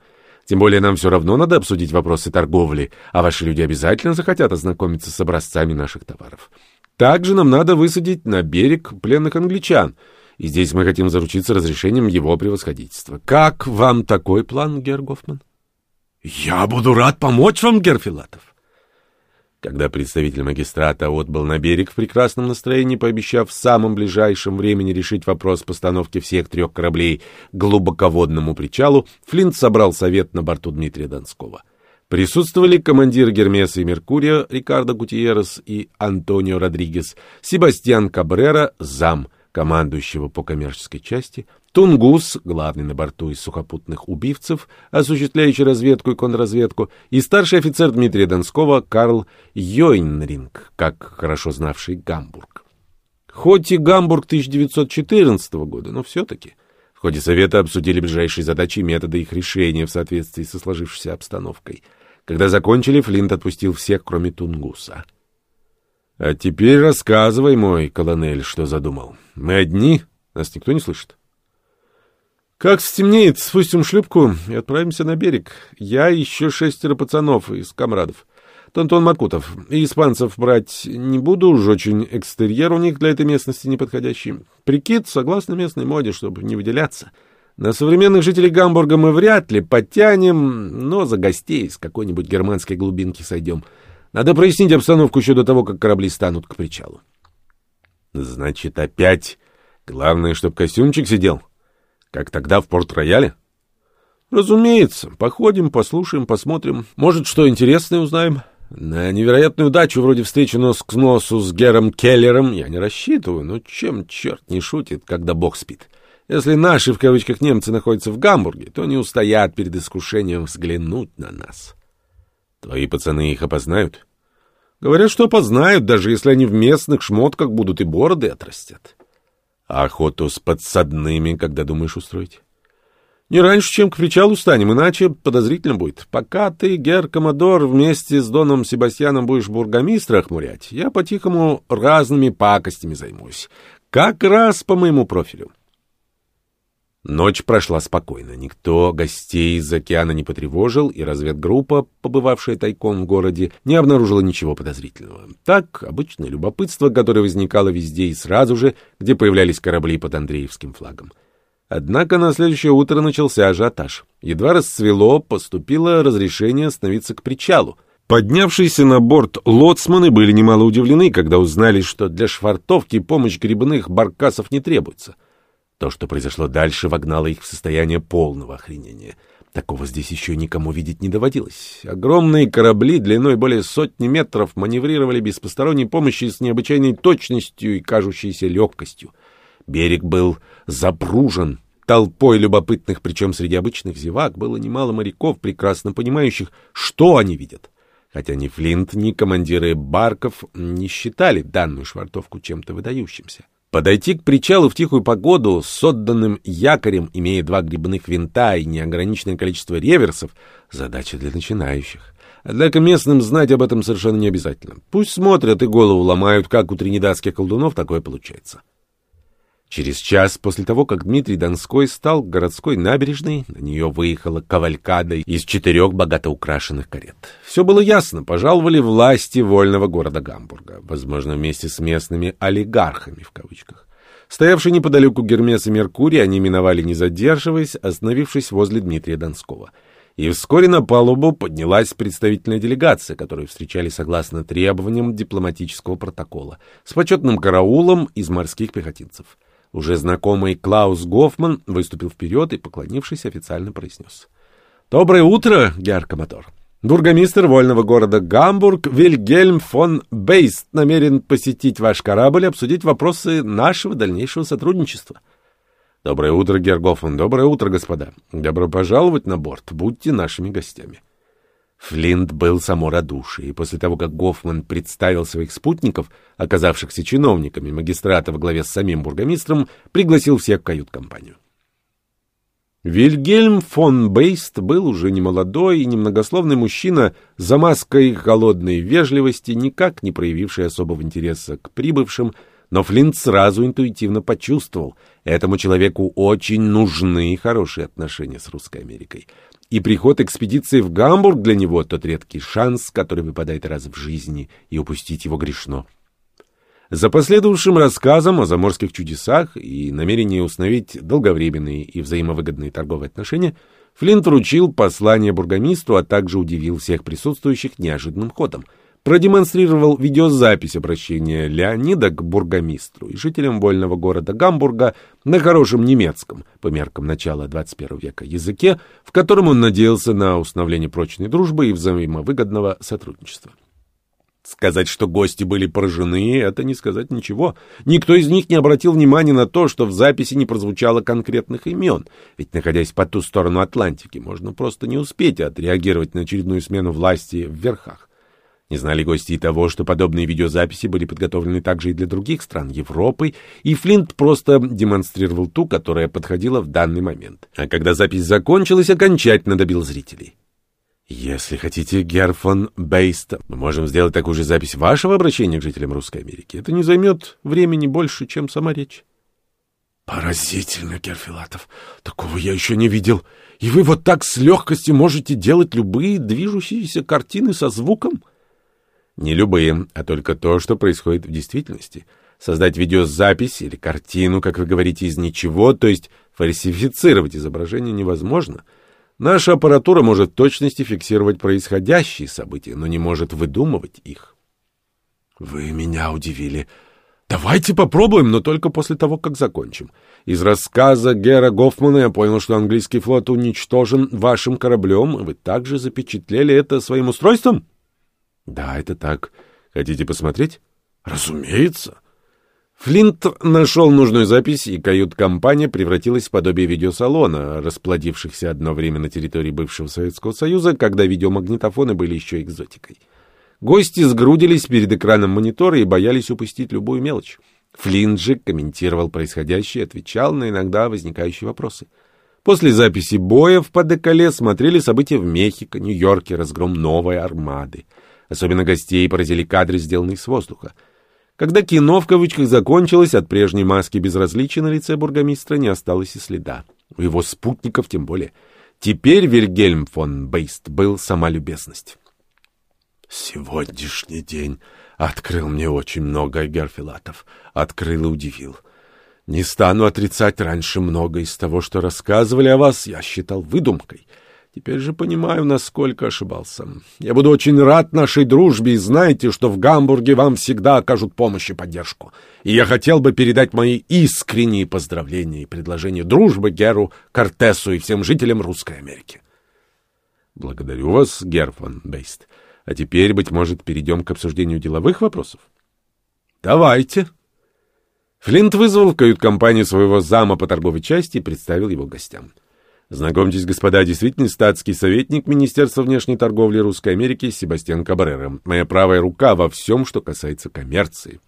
Тем более нам все равно надо обсудить вопросы торговли, а ваши люди обязательно захотят ознакомиться с образцами наших товаров. Также нам надо высадить на берег пленных англичан, и здесь мы хотим заручиться разрешением его превосходительства. Как вам такой план, Герр Гофман? Я буду рад помочь вам, Герр Филатов. Когда представитель магистрата отбыл на берег в прекрасном настроении, пообещав в самом ближайшем времени решить вопрос постановки всех трех кораблей к глубоководному причалу, Флинт собрал совет на борту Дмитрия Донского. Присутствовали командир Гермеса и Меркурия Рикардо Гутиерес и Антонио Родригес, Себастьян Кабрера, зам командующего по коммерческой части, Тунгус, главный на борту из сухопутных убивцев, осуществляющий разведку и контрразведку, и старший офицер Дмитрия Донского Карл Йойнринг, как хорошо знавший Гамбург. Хоть и Гамбург 1914 года, но все-таки. В ходе совета обсудили ближайшие задачи и методы их решения в соответствии со сложившейся обстановкой. Когда закончили, Флинт отпустил всех, кроме Тунгуса. — А теперь рассказывай, мой колонель, что задумал. Мы одни? Нас никто не слышит? — Как стемнеет, спустим шлюпку и отправимся на берег. Я еще шестеро пацанов из комрадов. Тонтон Макутов. И испанцев брать не буду, уж очень экстерьер у них для этой местности неподходящий. Прикид согласно местной моде, чтобы не выделяться. На современных жителей Гамбурга мы вряд ли подтянем, но за гостей с какой-нибудь германской глубинки сойдем. Надо прояснить обстановку еще до того, как корабли станут к причалу. Значит, опять главное, чтоб костюмчик сидел? Как тогда в Порт-Рояле? Разумеется. Походим, послушаем, посмотрим. Может, что интересное узнаем. На невероятную удачу вроде встречи нос к носу с Гером Келлером я не рассчитываю, но чем черт не шутит, когда бог спит? Если наши, в кавычках, немцы находятся в Гамбурге, то не устоят перед искушением взглянуть на нас. Твои пацаны их опознают? Говорят, что опознают, даже если они в местных шмотках будут и бороды отрастят. А охоту с подсадными, когда думаешь устроить? Не раньше, чем к причалу станем, иначе подозрительно будет. Пока ты, гер Комодор, вместе с Доном Себастьяном будешь бургомистра охмурять, я по-тихому разными пакостями займусь. Как раз по моему профилю. Ночь прошла спокойно. Никто гостей из океана не потревожил, и разведгруппа, побывавшая тайком в городе, не обнаружила ничего подозрительного. Так, обычное любопытство, которое возникало везде и сразу же, где появлялись корабли под Андреевским флагом. Однако на следующее утро начался ажиотаж. Едва расцвело, поступило разрешение остановиться к причалу. Поднявшиеся на борт лоцманы были немало удивлены, когда узнали, что для швартовки помощь грибных баркасов не требуется. То, что произошло дальше, вогнало их в состояние полного охренения. Такого здесь еще никому видеть не доводилось. Огромные корабли длиной более сотни метров маневрировали без посторонней помощи с необычайной точностью и кажущейся легкостью. Берег был запружен толпой любопытных, причем среди обычных зевак было немало моряков, прекрасно понимающих, что они видят. Хотя ни Флинт, ни командиры барков не считали данную швартовку чем-то выдающимся. Подойти к причалу в тихую погоду с отданным якорем, имея два грибных винта и неограниченное количество реверсов — задача для начинающих. Однако местным знать об этом совершенно не обязательно. Пусть смотрят и голову ломают, как у тринидадских колдунов такое получается. Через час после того, как Дмитрий Донской стал городской набережной, на нее выехала кавалькада из четырех богато украшенных карет. Все было ясно, пожаловали власти вольного города Гамбурга, возможно, вместе с местными «олигархами» в кавычках. Стоявший неподалеку Гермес и Меркурий они миновали, не задерживаясь, остановившись возле Дмитрия Донского. И вскоре на палубу поднялась представительная делегация, которую встречали согласно требованиям дипломатического протокола, с почетным караулом из морских пехотинцев. Уже знакомый Клаус Гофман выступил вперед и, поклонившись, официально произнес. «Доброе утро, Геркоматор. Бургомистр вольного города Гамбург Вильгельм фон Бейст намерен посетить ваш корабль и обсудить вопросы нашего дальнейшего сотрудничества». «Доброе утро, Гергофман. Доброе утро, господа. Добро пожаловать на борт. Будьте нашими гостями». Флинт был само радушие, и после того, как Гофман представил своих спутников, оказавшихся чиновниками магистрата во главе с самим бургомистром, пригласил всех в кают-компанию. Вильгельм фон Бейст был уже немолодой и немногословный мужчина за маской холодной вежливости, никак не проявивший особого интереса к прибывшим, но Флинт сразу интуитивно почувствовал, этому человеку очень нужны хорошие отношения с Русской Америкой — и приход экспедиции в Гамбург для него тот редкий шанс, который выпадает раз в жизни, и упустить его грешно. За последовавшим рассказом о заморских чудесах и намерении установить долговременные и взаимовыгодные торговые отношения, Флинт вручил послание бургомистру, а также удивил всех присутствующих неожиданным ходом. Продемонстрировал видеозапись обращения Леонида к бургомистру и жителям вольного города Гамбурга на хорошем немецком, по меркам начала 21 века, языке, в котором он надеялся на установление прочной дружбы и взаимовыгодного сотрудничества. Сказать, что гости были поражены, это не сказать ничего. Никто из них не обратил внимания на то, что в записи не прозвучало конкретных имен. Ведь, находясь по ту сторону Атлантики, можно просто не успеть отреагировать на очередную смену власти в верхах. Не знали гости и того, что подобные видеозаписи были подготовлены также и для других стран Европы, и Флинт просто демонстрировал ту, которая подходила в данный момент. А когда запись закончилась, окончательно добил зрителей. Если хотите, Герфон Бейст, мы можем сделать такую же запись вашего обращения к жителям Русской Америки. Это не займет времени больше, чем сама речь. Поразительно, Герфилатов. Такого я еще не видел. И вы вот так с легкостью можете делать любые движущиеся картины со звуком? Не любые, а только то, что происходит в действительности. Создать видеозапись или картину, как вы говорите, из ничего, то есть фальсифицировать изображение невозможно — Наша аппаратура может в точности фиксировать происходящие события, но не может выдумывать их. Вы меня удивили. Давайте попробуем, но только после того, как закончим. Из рассказа Гера Гофмана я понял, что английский флот уничтожен вашим кораблем. Вы также запечатлели это своим устройством? Да, это так. Хотите посмотреть? Разумеется. Флинт нашел нужную запись, и кают-компания превратилась в подобие видеосалона, расплодившихся одно время на территории бывшего Советского Союза, когда видеомагнитофоны были еще экзотикой. Гости сгрудились перед экраном монитора и боялись упустить любую мелочь. Флинт же комментировал происходящее отвечал на иногда возникающие вопросы. После записи боя в Падекале смотрели события в Мехико, Нью-Йорке, разгром новой армады. Особенно гостей поразили кадры, сделанные с воздуха. Когда кино в кавычках закончилось, от прежней маски безразличия на лице бургомистра не осталось и следа. У его спутников тем более. Теперь Вильгельм фон Бейст был сама любезность. «Сегодняшний день открыл мне очень много, Герфилатов. Открыл и удивил. Не стану отрицать, раньше много из того, что рассказывали о вас, я считал выдумкой». Теперь же понимаю, насколько ошибался. Я буду очень рад нашей дружбе и знаете, что в Гамбурге вам всегда окажут помощь и поддержку. И я хотел бы передать мои искренние поздравления и предложения дружбы Геру Кортесу и всем жителям Русской Америки. Благодарю вас, Гер фон Бейст. А теперь, быть может, перейдем к обсуждению деловых вопросов? Давайте. Флинт вызвал в кают-компанию своего зама по торговой части и представил его гостям. — Знакомьтесь, господа, действительно статский советник Министерства внешней торговли Русской Америки Себастьян Кабрера. Моя правая рука во всем, что касается коммерции.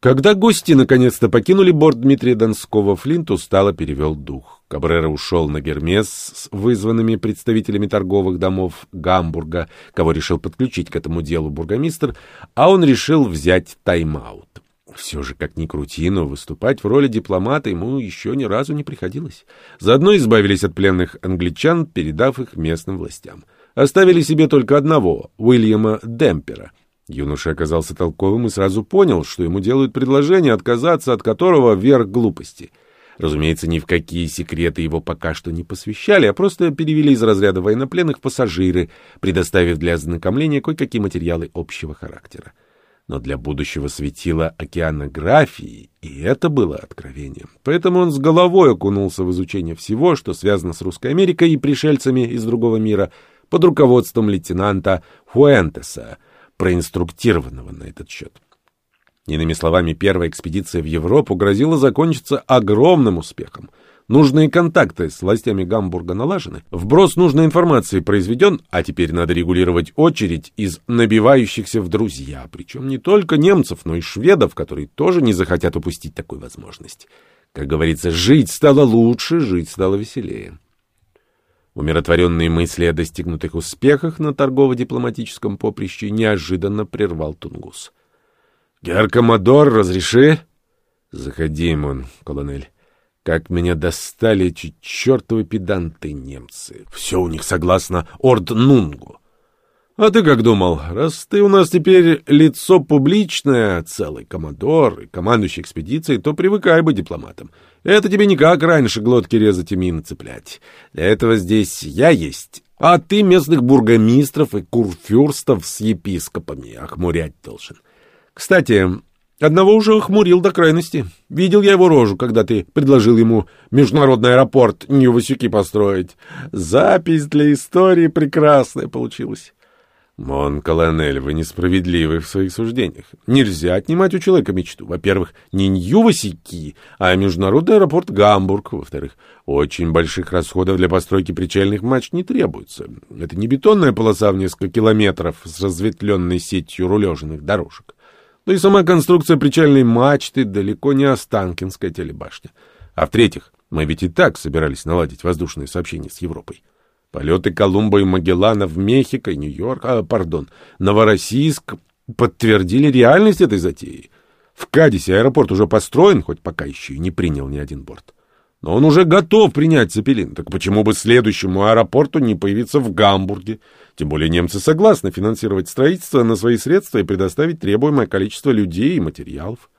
Когда гости наконец-то покинули борт Дмитрия Донского, Флинт устало перевел дух. Кабрера ушел на Гермес с вызванными представителями торговых домов Гамбурга, кого решил подключить к этому делу бургомистр, а он решил взять тайм-аут. Все же, как ни крути, но выступать в роли дипломата ему еще ни разу не приходилось. Заодно избавились от пленных англичан, передав их местным властям. Оставили себе только одного, Уильяма Демпера. Юноша оказался толковым и сразу понял, что ему делают предложение, отказаться от которого верх глупости. Разумеется, ни в какие секреты его пока что не посвящали, а просто перевели из разряда военнопленных пассажиры, предоставив для ознакомления кое-какие материалы общего характера но для будущего светила океанографии и это было откровением. Поэтому он с головой окунулся в изучение всего, что связано с Русской Америкой и пришельцами из другого мира, под руководством лейтенанта Хуэнтеса, проинструктированного на этот счет. Иными словами, первая экспедиция в Европу грозила закончиться огромным успехом — Нужные контакты с властями Гамбурга налажены. Вброс нужной информации произведен, а теперь надо регулировать очередь из набивающихся в друзья. Причем не только немцев, но и шведов, которые тоже не захотят упустить такую возможность. Как говорится, жить стало лучше, жить стало веселее. Умиротворенные мысли о достигнутых успехах на торгово-дипломатическом поприще неожиданно прервал Тунгус. — Гер Коммодор, разреши? — Заходи, мон, колонель. Как меня достали эти чертовы педанты немцы. Все у них согласно Орднунгу. А ты как думал, раз ты у нас теперь лицо публичное, целый командор и командующий экспедицией, то привыкай быть дипломатом. Это тебе не как раньше глотки резать и мины цеплять. Для этого здесь я есть, А ты местных бургомистров и курфюрстов с епископами охмурять должен. Кстати, одного уже охмурил до крайности. Видел я его рожу, когда ты предложил ему международный аэропорт Нью-Васюки построить. Запись для истории прекрасная получилась. Мон-колонель, вы несправедливы в своих суждениях. Нельзя отнимать у человека мечту. Во-первых, не Нью-Васюки, а международный аэропорт Гамбург. Во-вторых, очень больших расходов для постройки причальных мачт не требуется. Это не бетонная полоса в несколько километров с разветвленной сетью рулежных дорожек. Да и сама конструкция причальной мачты далеко не Останкинская телебашня. А в-третьих, мы ведь и так собирались наладить воздушные сообщения с Европой. Полеты Колумба и Магеллана в Мехико и Нью-Йорк, а, пардон, Новороссийск подтвердили реальность этой затеи. В Кадисе аэропорт уже построен, хоть пока еще и не принял ни один борт. Но он уже готов принять Цепелин. Так почему бы следующему аэропорту не появиться в Гамбурге? Тем более немцы согласны финансировать строительство на свои средства и предоставить требуемое количество людей и материалов.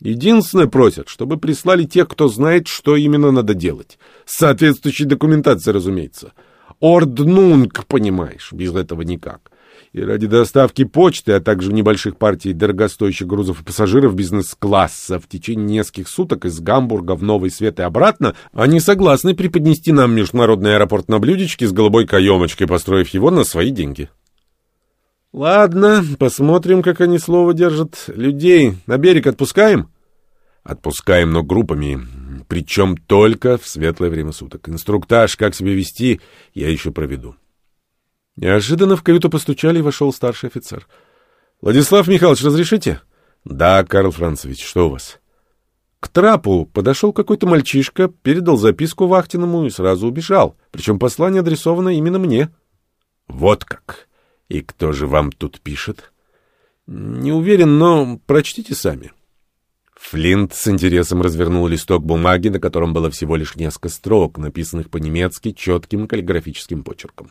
Единственное просят, чтобы прислали тех, кто знает, что именно надо делать. С соответствующей документацией, разумеется. Орднунг, понимаешь, без этого никак. И ради доставки почты, а также небольших партий дорогостоящих грузов и пассажиров бизнес-класса в течение нескольких суток из Гамбурга в Новый Свет и обратно, они согласны преподнести нам международный аэропорт на блюдечке с голубой каемочкой, построив его на свои деньги. Ладно, посмотрим, как они слово держат. Людей на берег отпускаем? Отпускаем, но группами, причем только в светлое время суток. Инструктаж, как себя вести, я еще проведу. Неожиданно в каюту постучали, и вошел старший офицер. — Владислав Михайлович, разрешите? — Да, Карл Францевич, что у вас? К трапу подошел какой-то мальчишка, передал записку вахтенному и сразу убежал. Причем послание адресовано именно мне. — Вот как! И кто же вам тут пишет? — Не уверен, но прочтите сами. — Флинт с интересом развернул листок бумаги, на котором было всего лишь несколько строк, написанных по-немецки четким каллиграфическим почерком.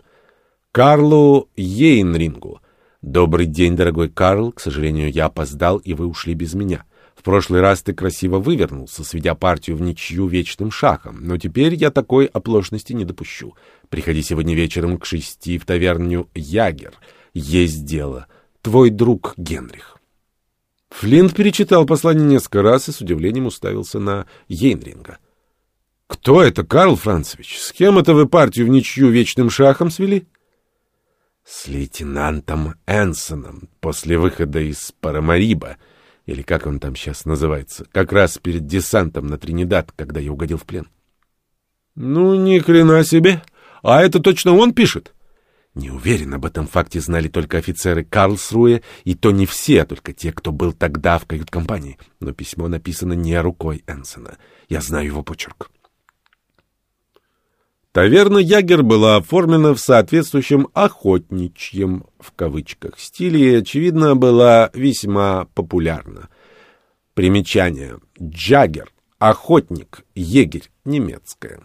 «Карлу Йейнрингу. Добрый день, дорогой Карл. К сожалению, я опоздал, и вы ушли без меня. В прошлый раз ты красиво вывернулся, сведя партию в ничью вечным шахом, но теперь я такой оплошности не допущу. Приходи сегодня вечером к шести в таверню «Ягер». Есть дело. Твой друг Генрих». Флинт перечитал послание несколько раз и с удивлением уставился на Йейнринга. «Кто это, Карл Францевич? С кем это вы партию в ничью вечным шахом свели?» «С лейтенантом Энсоном после выхода из Парамариба, или как он там сейчас называется, как раз перед десантом на Тринидад, когда я угодил в плен». «Ну, ни хрена себе! А это точно он пишет?» Не уверен, об этом факте знали только офицеры Карлсруэ, и то не все, а только те, кто был тогда в кают-компании. Но письмо написано не рукой Энсона. Я знаю его почерк. Таверна Ягер была оформлена в соответствующем «охотничьем» в кавычках стиле и, очевидно, была весьма популярна. Примечание. Джаггер. Охотник. Егерь. Немецкое.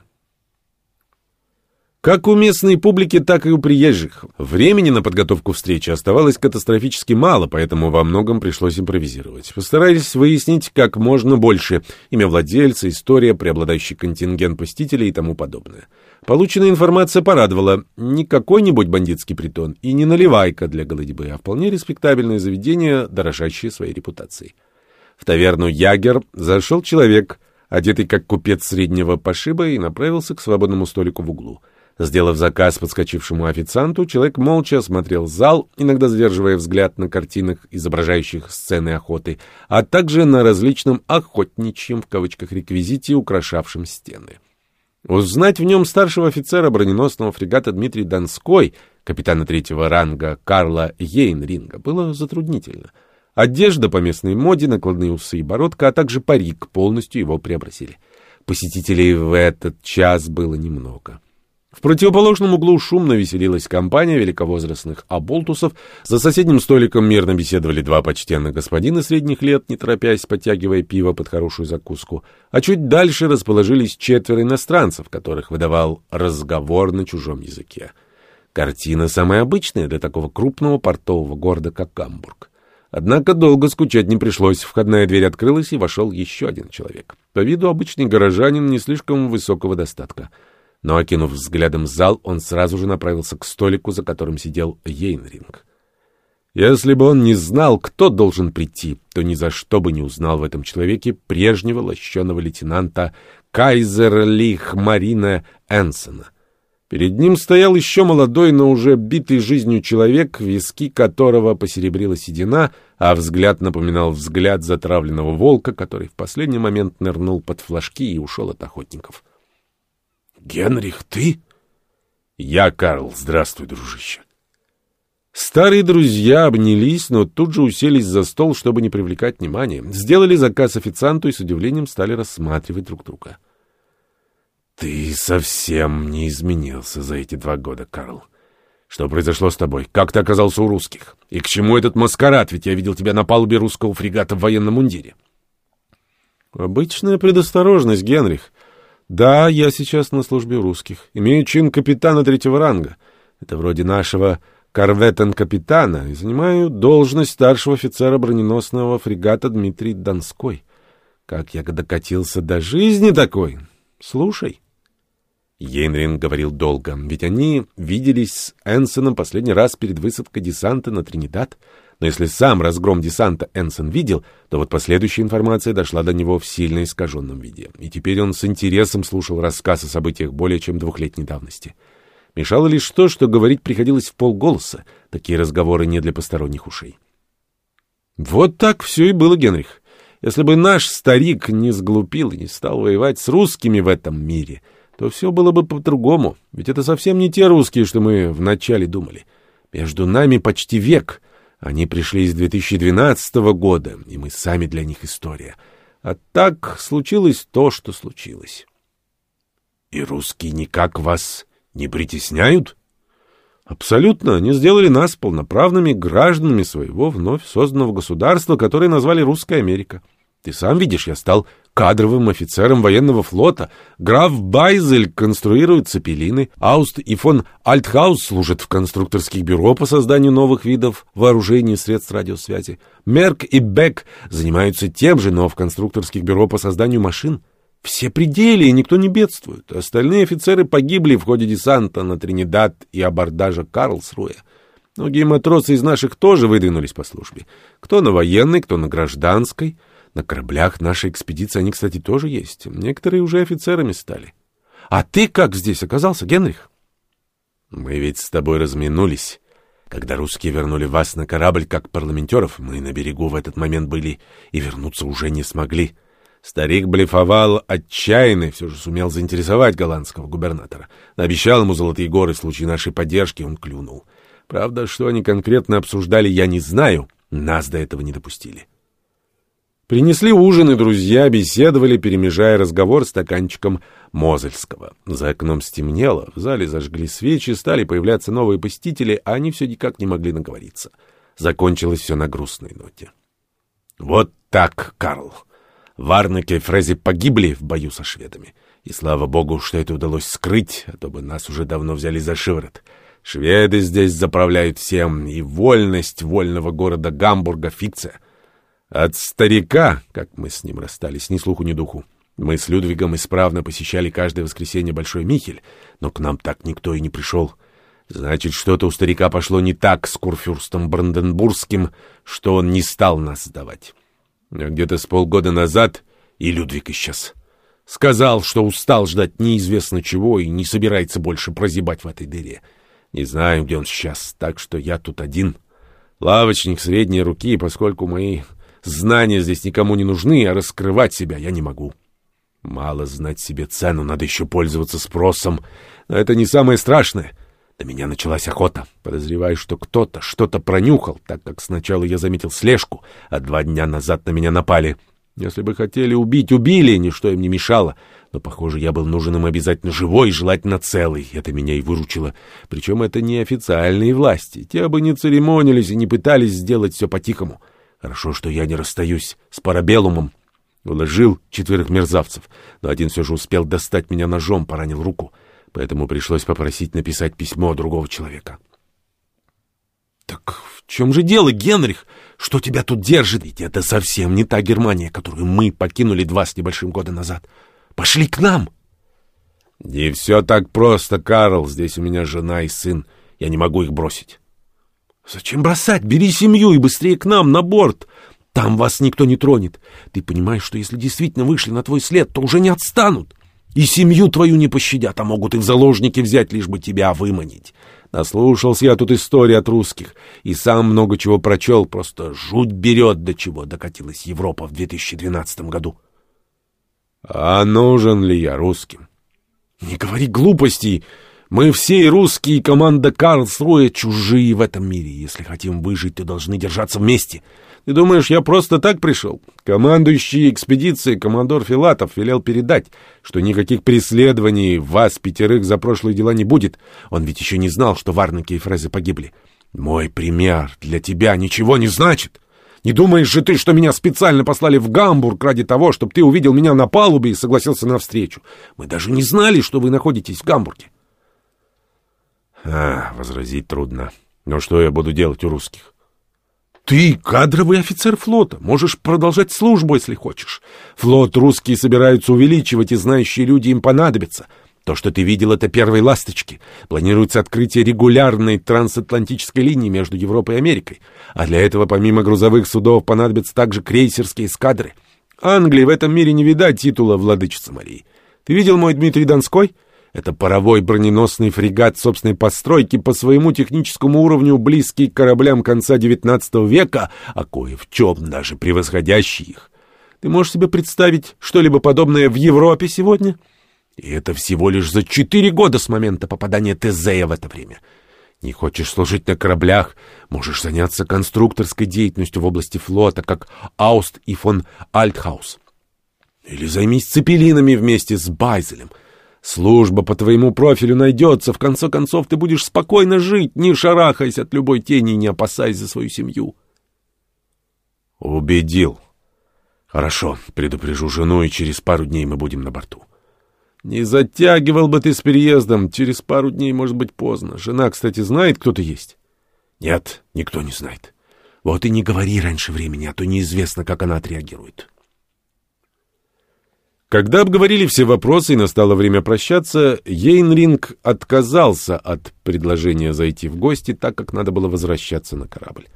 Как у местной публики, так и у приезжих. Времени на подготовку встречи оставалось катастрофически мало, поэтому во многом пришлось импровизировать. Постарались выяснить как можно больше. Имя владельца, история, преобладающий контингент посетителей и тому подобное. Полученная информация порадовала. Не какой-нибудь бандитский притон и не наливайка для голодьбы, а вполне респектабельное заведение, дорожащее своей репутацией. В таверну «Ягер» зашел человек, одетый как купец среднего пошиба, и направился к свободному столику в углу. Сделав заказ подскочившему официанту, человек молча осмотрел зал, иногда задерживая взгляд на картинах, изображающих сцены охоты, а также на различном «охотничьем» в кавычках реквизите, украшавшем стены. Узнать в нем старшего офицера броненосного фрегата Дмитрий Донской, капитана третьего ранга Карла Йейнринга, было затруднительно. Одежда по местной моде, накладные усы и бородка, а также парик полностью его преобразили. Посетителей в этот час было немного. В противоположном углу шумно веселилась компания великовозрастных оболтусов. За соседним столиком мирно беседовали два почтенных господина средних лет, не торопясь, подтягивая пиво под хорошую закуску. А чуть дальше расположились четверо иностранцев, которых выдавал разговор на чужом языке. Картина самая обычная для такого крупного портового города, как Гамбург. Однако долго скучать не пришлось. Входная дверь открылась, и вошел еще один человек. По виду обычный горожанин не слишком высокого достатка. Но, окинув взглядом зал, он сразу же направился к столику, за которым сидел Йейнринг. Если бы он не знал, кто должен прийти, то ни за что бы не узнал в этом человеке прежнего лощеного лейтенанта Кайзерлих Марина Энсона. Перед ним стоял еще молодой, но уже битый жизнью человек, виски которого посеребрила седина, а взгляд напоминал взгляд затравленного волка, который в последний момент нырнул под флажки и ушел от охотников. «Генрих, ты?» «Я, Карл. Здравствуй, дружище». Старые друзья обнялись, но тут же уселись за стол, чтобы не привлекать внимания. Сделали заказ официанту и с удивлением стали рассматривать друг друга. «Ты совсем не изменился за эти два года, Карл. Что произошло с тобой? Как ты оказался у русских? И к чему этот маскарад? Ведь я видел тебя на палубе русского фрегата в военном мундире». «Обычная предосторожность, Генрих. Да, я сейчас на службе русских. Имею чин капитана третьего ранга. Это вроде нашего корветен-капитана и занимаю должность старшего офицера броненосного фрегата Дмитрий Донской. Как я докатился до жизни такой? Слушай. Йенрин говорил долго, ведь они виделись с Энсоном последний раз перед высадкой десанта на Тринидад. Но если сам разгром десанта Энсон видел, то вот последующая информация дошла до него в сильно искаженном виде. И теперь он с интересом слушал рассказ о событиях более чем двухлетней давности. Мешало лишь то, что говорить приходилось в полголоса. Такие разговоры не для посторонних ушей. Вот так все и было, Генрих. Если бы наш старик не сглупил и не стал воевать с русскими в этом мире, то все было бы по-другому. Ведь это совсем не те русские, что мы вначале думали. Между нами почти век. Они пришли из 2012 года, и мы сами для них история. А так случилось то, что случилось. И русские никак вас не притесняют? Абсолютно. Они сделали нас полноправными гражданами своего вновь созданного государства, которое назвали Русская Америка. Ты сам видишь, я стал кадровым офицером военного флота. Граф Байзель конструирует цепелины. Ауст и фон Альтхаус служат в конструкторских бюро по созданию новых видов вооружений и средств радиосвязи. Мерк и Бек занимаются тем же, но в конструкторских бюро по созданию машин. Все пределы, и никто не бедствует. Остальные офицеры погибли в ходе десанта на Тринидад и абордажа Карлсруя. Многие матросы из наших тоже выдвинулись по службе. Кто на военной, кто на гражданской. На кораблях нашей экспедиции они, кстати, тоже есть. Некоторые уже офицерами стали. А ты как здесь оказался, Генрих? Мы ведь с тобой разминулись. Когда русские вернули вас на корабль как парламентеров, мы на берегу в этот момент были и вернуться уже не смогли. Старик блефовал отчаянно, все же сумел заинтересовать голландского губернатора. Обещал ему золотые горы в случае нашей поддержки, он клюнул. Правда, что они конкретно обсуждали, я не знаю. Нас до этого не допустили. Принесли ужин, и друзья беседовали, перемежая разговор стаканчиком Мозельского. За окном стемнело, в зале зажгли свечи, стали появляться новые посетители, а они все никак не могли наговориться. Закончилось все на грустной ноте. «Вот так, Карл!» Варнек и Фрези погибли в бою со шведами. И слава богу, что это удалось скрыть, а то бы нас уже давно взяли за шиворот. Шведы здесь заправляют всем, и вольность вольного города Гамбурга — фикция. От старика, как мы с ним расстались, ни слуху, ни духу. Мы с Людвигом исправно посещали каждое воскресенье Большой Михель, но к нам так никто и не пришел. Значит, что-то у старика пошло не так с курфюрстом Бранденбургским, что он не стал нас сдавать. Где-то с полгода назад и Людвиг исчез. Сказал, что устал ждать неизвестно чего и не собирается больше прозябать в этой дыре. Не знаю, где он сейчас, так что я тут один. Лавочник средней руки, поскольку мои знания здесь никому не нужны, а раскрывать себя я не могу. Мало знать себе цену, надо еще пользоваться спросом. Но это не самое страшное — до меня началась охота. Подозреваю, что кто-то что-то пронюхал, так как сначала я заметил слежку, а два дня назад на меня напали. Если бы хотели убить, убили, ничто им не мешало. Но, похоже, я был нужен им обязательно живой и желательно целый. Это меня и выручило. Причем это не официальные власти. Те бы не церемонились и не пытались сделать все по-тихому. Хорошо, что я не расстаюсь с парабеллумом. Уложил четверых мерзавцев, но один все же успел достать меня ножом, поранил руку поэтому пришлось попросить написать письмо другого человека. «Так в чем же дело, Генрих? Что тебя тут держит? Ведь это совсем не та Германия, которую мы покинули два с небольшим года назад. Пошли к нам!» «Не все так просто, Карл. Здесь у меня жена и сын. Я не могу их бросить». «Зачем бросать? Бери семью и быстрее к нам, на борт. Там вас никто не тронет. Ты понимаешь, что если действительно вышли на твой след, то уже не отстанут. И семью твою не пощадят, а могут и в заложники взять, лишь бы тебя выманить. Наслушался я тут истории от русских и сам много чего прочел, просто жуть берет, до чего докатилась Европа в 2012 году. А нужен ли я русским? Не говори глупостей. Мы все русские, и команда Карлсруэ чужие в этом мире. Если хотим выжить, то должны держаться вместе. Ты думаешь, я просто так пришел? Командующий экспедицией командор Филатов велел передать, что никаких преследований вас, пятерых, за прошлые дела не будет. Он ведь еще не знал, что Варнаки и Фрезы погибли. Мой пример для тебя ничего не значит. Не думаешь же ты, что меня специально послали в Гамбург ради того, чтобы ты увидел меня на палубе и согласился на встречу? Мы даже не знали, что вы находитесь в Гамбурге. А, возразить трудно. Но что я буду делать у русских? Ты кадровый офицер флота, можешь продолжать службу, если хочешь. Флот русские собираются увеличивать, и знающие люди им понадобятся. То, что ты видел, это первые ласточки. Планируется открытие регулярной трансатлантической линии между Европой и Америкой. А для этого помимо грузовых судов понадобятся также крейсерские эскадры. Англии в этом мире не видать титула владычицы Марии. Ты видел мой Дмитрий Донской? Это паровой броненосный фрегат собственной постройки по своему техническому уровню близкий к кораблям конца XIX века, а кое в чем даже превосходящий их. Ты можешь себе представить что-либо подобное в Европе сегодня? И это всего лишь за четыре года с момента попадания Тезея в это время. Не хочешь служить на кораблях, можешь заняться конструкторской деятельностью в области флота, как Ауст и фон Альтхаус. Или займись цепелинами вместе с Байзелем — Служба по твоему профилю найдется. В конце концов, ты будешь спокойно жить, не шарахаясь от любой тени и не опасаясь за свою семью. Убедил. Хорошо, предупрежу жену, и через пару дней мы будем на борту. Не затягивал бы ты с переездом. Через пару дней может быть поздно. Жена, кстати, знает, кто ты есть? Нет, никто не знает. Вот и не говори раньше времени, а то неизвестно, как она отреагирует. Когда обговорили все вопросы и настало время прощаться, Йейнринг отказался от предложения зайти в гости, так как надо было возвращаться на корабль.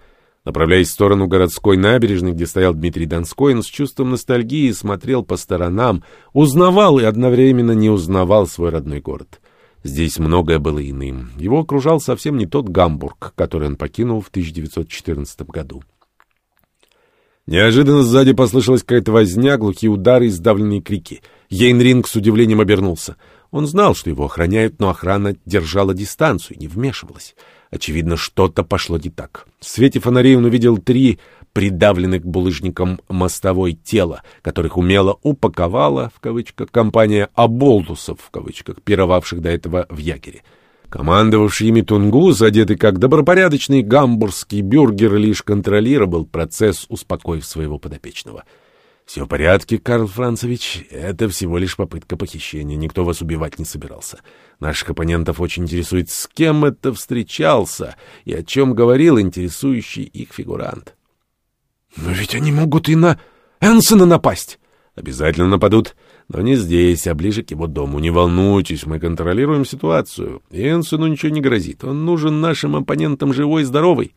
Направляясь в сторону городской набережной, где стоял Дмитрий Донской, он с чувством ностальгии смотрел по сторонам, узнавал и одновременно не узнавал свой родной город. Здесь многое было иным. Его окружал совсем не тот Гамбург, который он покинул в 1914 году. Неожиданно сзади послышалась какая-то возня, глухие удары и сдавленные крики. Йейнринг с удивлением обернулся. Он знал, что его охраняют, но охрана держала дистанцию и не вмешивалась. Очевидно, что-то пошло не так. В свете фонарей он увидел три придавленных к булыжникам мостовой тела, которых умело упаковала, в кавычках, компания «оболтусов», в кавычках, пировавших до этого в Ягере. Командовавший ими Тунгус, одетый как добропорядочный гамбургский бюргер, лишь контролировал процесс, успокоив своего подопечного. «Все в порядке, Карл Францевич. Это всего лишь попытка похищения. Никто вас убивать не собирался. Наших оппонентов очень интересует, с кем это встречался и о чем говорил интересующий их фигурант». «Но ведь они могут и на Энсона напасть!» «Обязательно нападут». Но не здесь, а ближе к его дому. Не волнуйтесь, мы контролируем ситуацию. Энсону ничего не грозит. Он нужен нашим оппонентам живой и здоровый.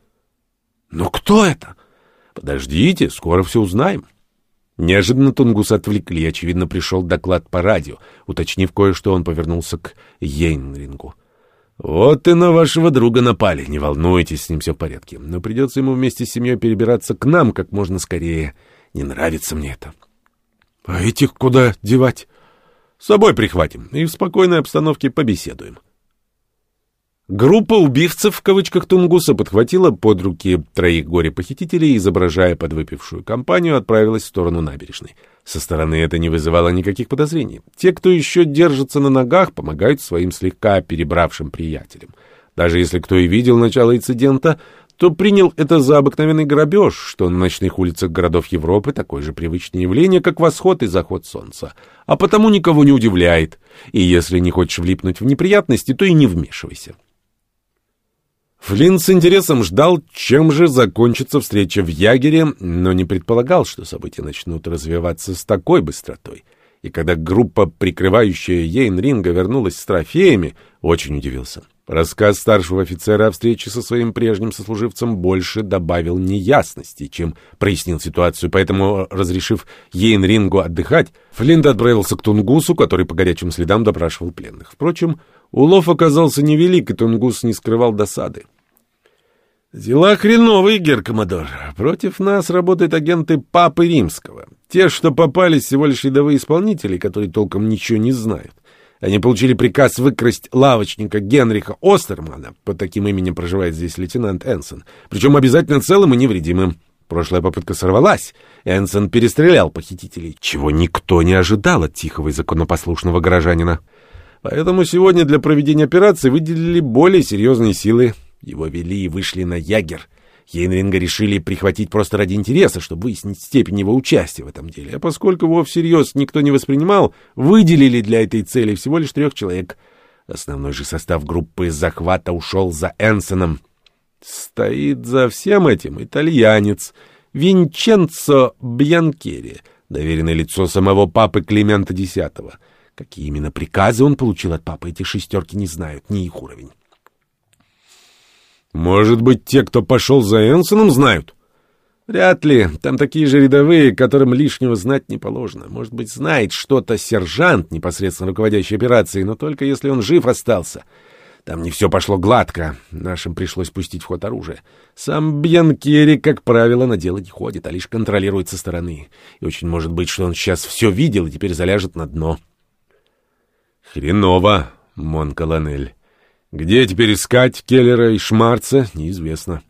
Но кто это? Подождите, скоро все узнаем. Неожиданно Тунгус отвлекли. Очевидно, пришел доклад по радио. Уточнив кое-что, он повернулся к Йейнрингу. «Вот и на вашего друга напали. Не волнуйтесь, с ним все в порядке. Но придется ему вместе с семьей перебираться к нам как можно скорее. Не нравится мне это». А этих куда девать? С собой прихватим и в спокойной обстановке побеседуем. Группа убивцев, в кавычках Тунгуса, подхватила под руки троих горе-похитителей, изображая подвыпившую компанию, отправилась в сторону набережной. Со стороны это не вызывало никаких подозрений. Те, кто еще держится на ногах, помогают своим слегка перебравшим приятелям. Даже если кто и видел начало инцидента, то принял это за обыкновенный грабеж, что на ночных улицах городов Европы такое же привычное явление, как восход и заход солнца, а потому никого не удивляет, и если не хочешь влипнуть в неприятности, то и не вмешивайся. Флинн с интересом ждал, чем же закончится встреча в Ягере, но не предполагал, что события начнут развиваться с такой быстротой. И когда группа, прикрывающая Ейн-Ринга, вернулась с трофеями, очень удивился. Рассказ старшего офицера о встрече со своим прежним сослуживцем больше добавил неясности, чем прояснил ситуацию, поэтому, разрешив Ейн-Рингу отдыхать, Флинт отправился к Тунгусу, который по горячим следам допрашивал пленных. Впрочем, улов оказался невелик, и Тунгус не скрывал досады. «Дела хреновые, Геркомодор. Против нас работают агенты Папы Римского. Те, что попались, всего лишь рядовые исполнители, которые толком ничего не знают. Они получили приказ выкрасть лавочника Генриха Остермана, под таким именем проживает здесь лейтенант Энсон, причем обязательно целым и невредимым. Прошлая попытка сорвалась. Энсон перестрелял похитителей, чего никто не ожидал от тихого и законопослушного горожанина. Поэтому сегодня для проведения операции выделили более серьезные силы. Его вели и вышли на Ягер — Хейнринга решили прихватить просто ради интереса, чтобы выяснить степень его участия в этом деле. А поскольку его всерьез никто не воспринимал, выделили для этой цели всего лишь трех человек. Основной же состав группы захвата ушел за Энсоном. Стоит за всем этим итальянец Винченцо Бьянкери, доверенное лицо самого папы Климента X. Какие именно приказы он получил от папы, эти шестерки не знают, ни их уровень. Может быть, те, кто пошел за Энсоном, знают? Вряд ли. Там такие же рядовые, которым лишнего знать не положено. Может быть, знает что-то сержант, непосредственно руководящий операцией, но только если он жив остался. Там не все пошло гладко. Нашим пришлось пустить в ход оружие. Сам Бьянкери, как правило, на дело не ходит, а лишь контролирует со стороны. И очень может быть, что он сейчас все видел и теперь заляжет на дно. Хреново, Мон-Колонель. Где теперь искать Келлера и Шмарца, неизвестно.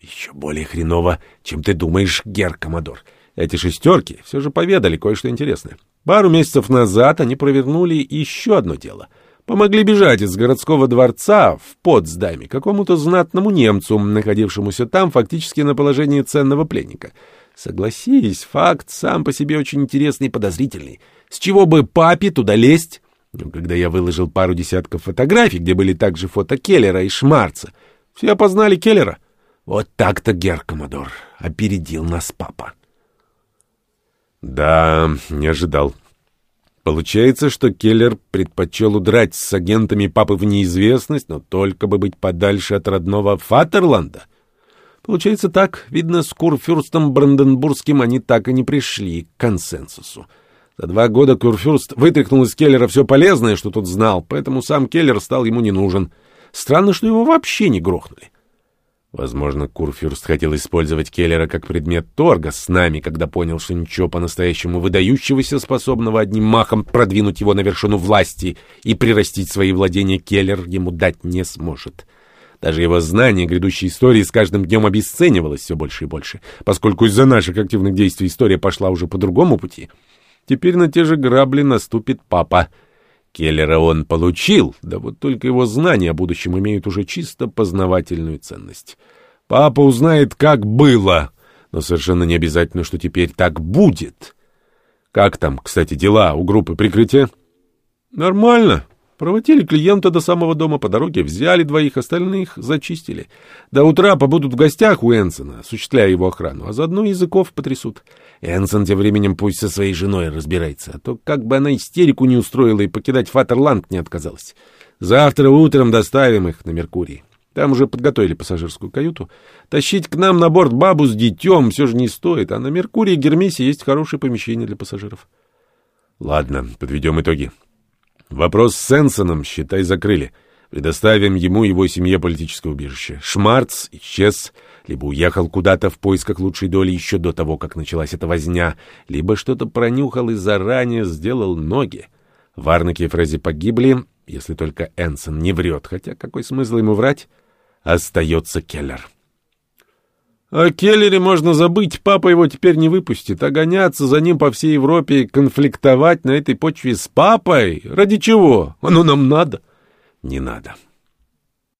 Еще более хреново, чем ты думаешь, Гер-Коммодор. Эти шестерки все же поведали кое-что интересное. Пару месяцев назад они провернули еще одно дело. Помогли бежать из городского дворца в Потсдаме какому-то знатному немцу, находившемуся там фактически на положении ценного пленника. Согласись, факт сам по себе очень интересный и подозрительный. С чего бы папе туда лезть? Но когда я выложил пару десятков фотографий, где были также фото Келлера и Шмарца, все опознали Келлера. Вот так-то, Геркомодор, опередил нас папа. Да, не ожидал. Получается, что Келлер предпочел удрать с агентами папы в неизвестность, но только бы быть подальше от родного Фатерланда. Получается так. Видно, с Курфюрстом Бранденбургским они так и не пришли к консенсусу. За два года Курфюрст вытряхнул из Келлера все полезное, что тот знал, поэтому сам Келлер стал ему не нужен. Странно, что его вообще не грохнули. Возможно, Курфюрст хотел использовать Келлера как предмет торга с нами, когда понял, что ничего по-настоящему выдающегося, способного одним махом продвинуть его на вершину власти и прирастить свои владения Келлер ему дать не сможет. Даже его знание грядущей истории с каждым днем обесценивалось все больше и больше, поскольку из-за наших активных действий история пошла уже по другому пути — Теперь на те же грабли наступит папа. Келлера он получил, да вот только его знания о будущем имеют уже чисто познавательную ценность. Папа узнает, как было, но совершенно не обязательно, что теперь так будет. Как там, кстати, дела у группы прикрытия? Нормально. Проводили клиента до самого дома по дороге, взяли двоих, остальных зачистили. До утра побудут в гостях у Энсона, осуществляя его охрану, а заодно языков потрясут. Энсон тем временем пусть со своей женой разбирается, а то как бы она истерику не устроила и покидать Фатерланд не отказалась. Завтра утром доставим их на Меркурий. Там уже подготовили пассажирскую каюту. Тащить к нам на борт бабу с детем все же не стоит, а на Меркурии и Гермесе есть хорошее помещение для пассажиров. Ладно, подведем итоги. Вопрос с Сенсоном, считай, закрыли. Предоставим ему и его семье политическое убежище. Шмарц исчез, либо уехал куда-то в поисках лучшей доли еще до того, как началась эта возня, либо что-то пронюхал и заранее сделал ноги. Варнак и Фрези погибли, если только Энсон не врет, хотя какой смысл ему врать? Остается Келлер. О Келлере можно забыть, папа его теперь не выпустит, а гоняться за ним по всей Европе и конфликтовать на этой почве с папой? Ради чего? Оно нам надо? Не надо.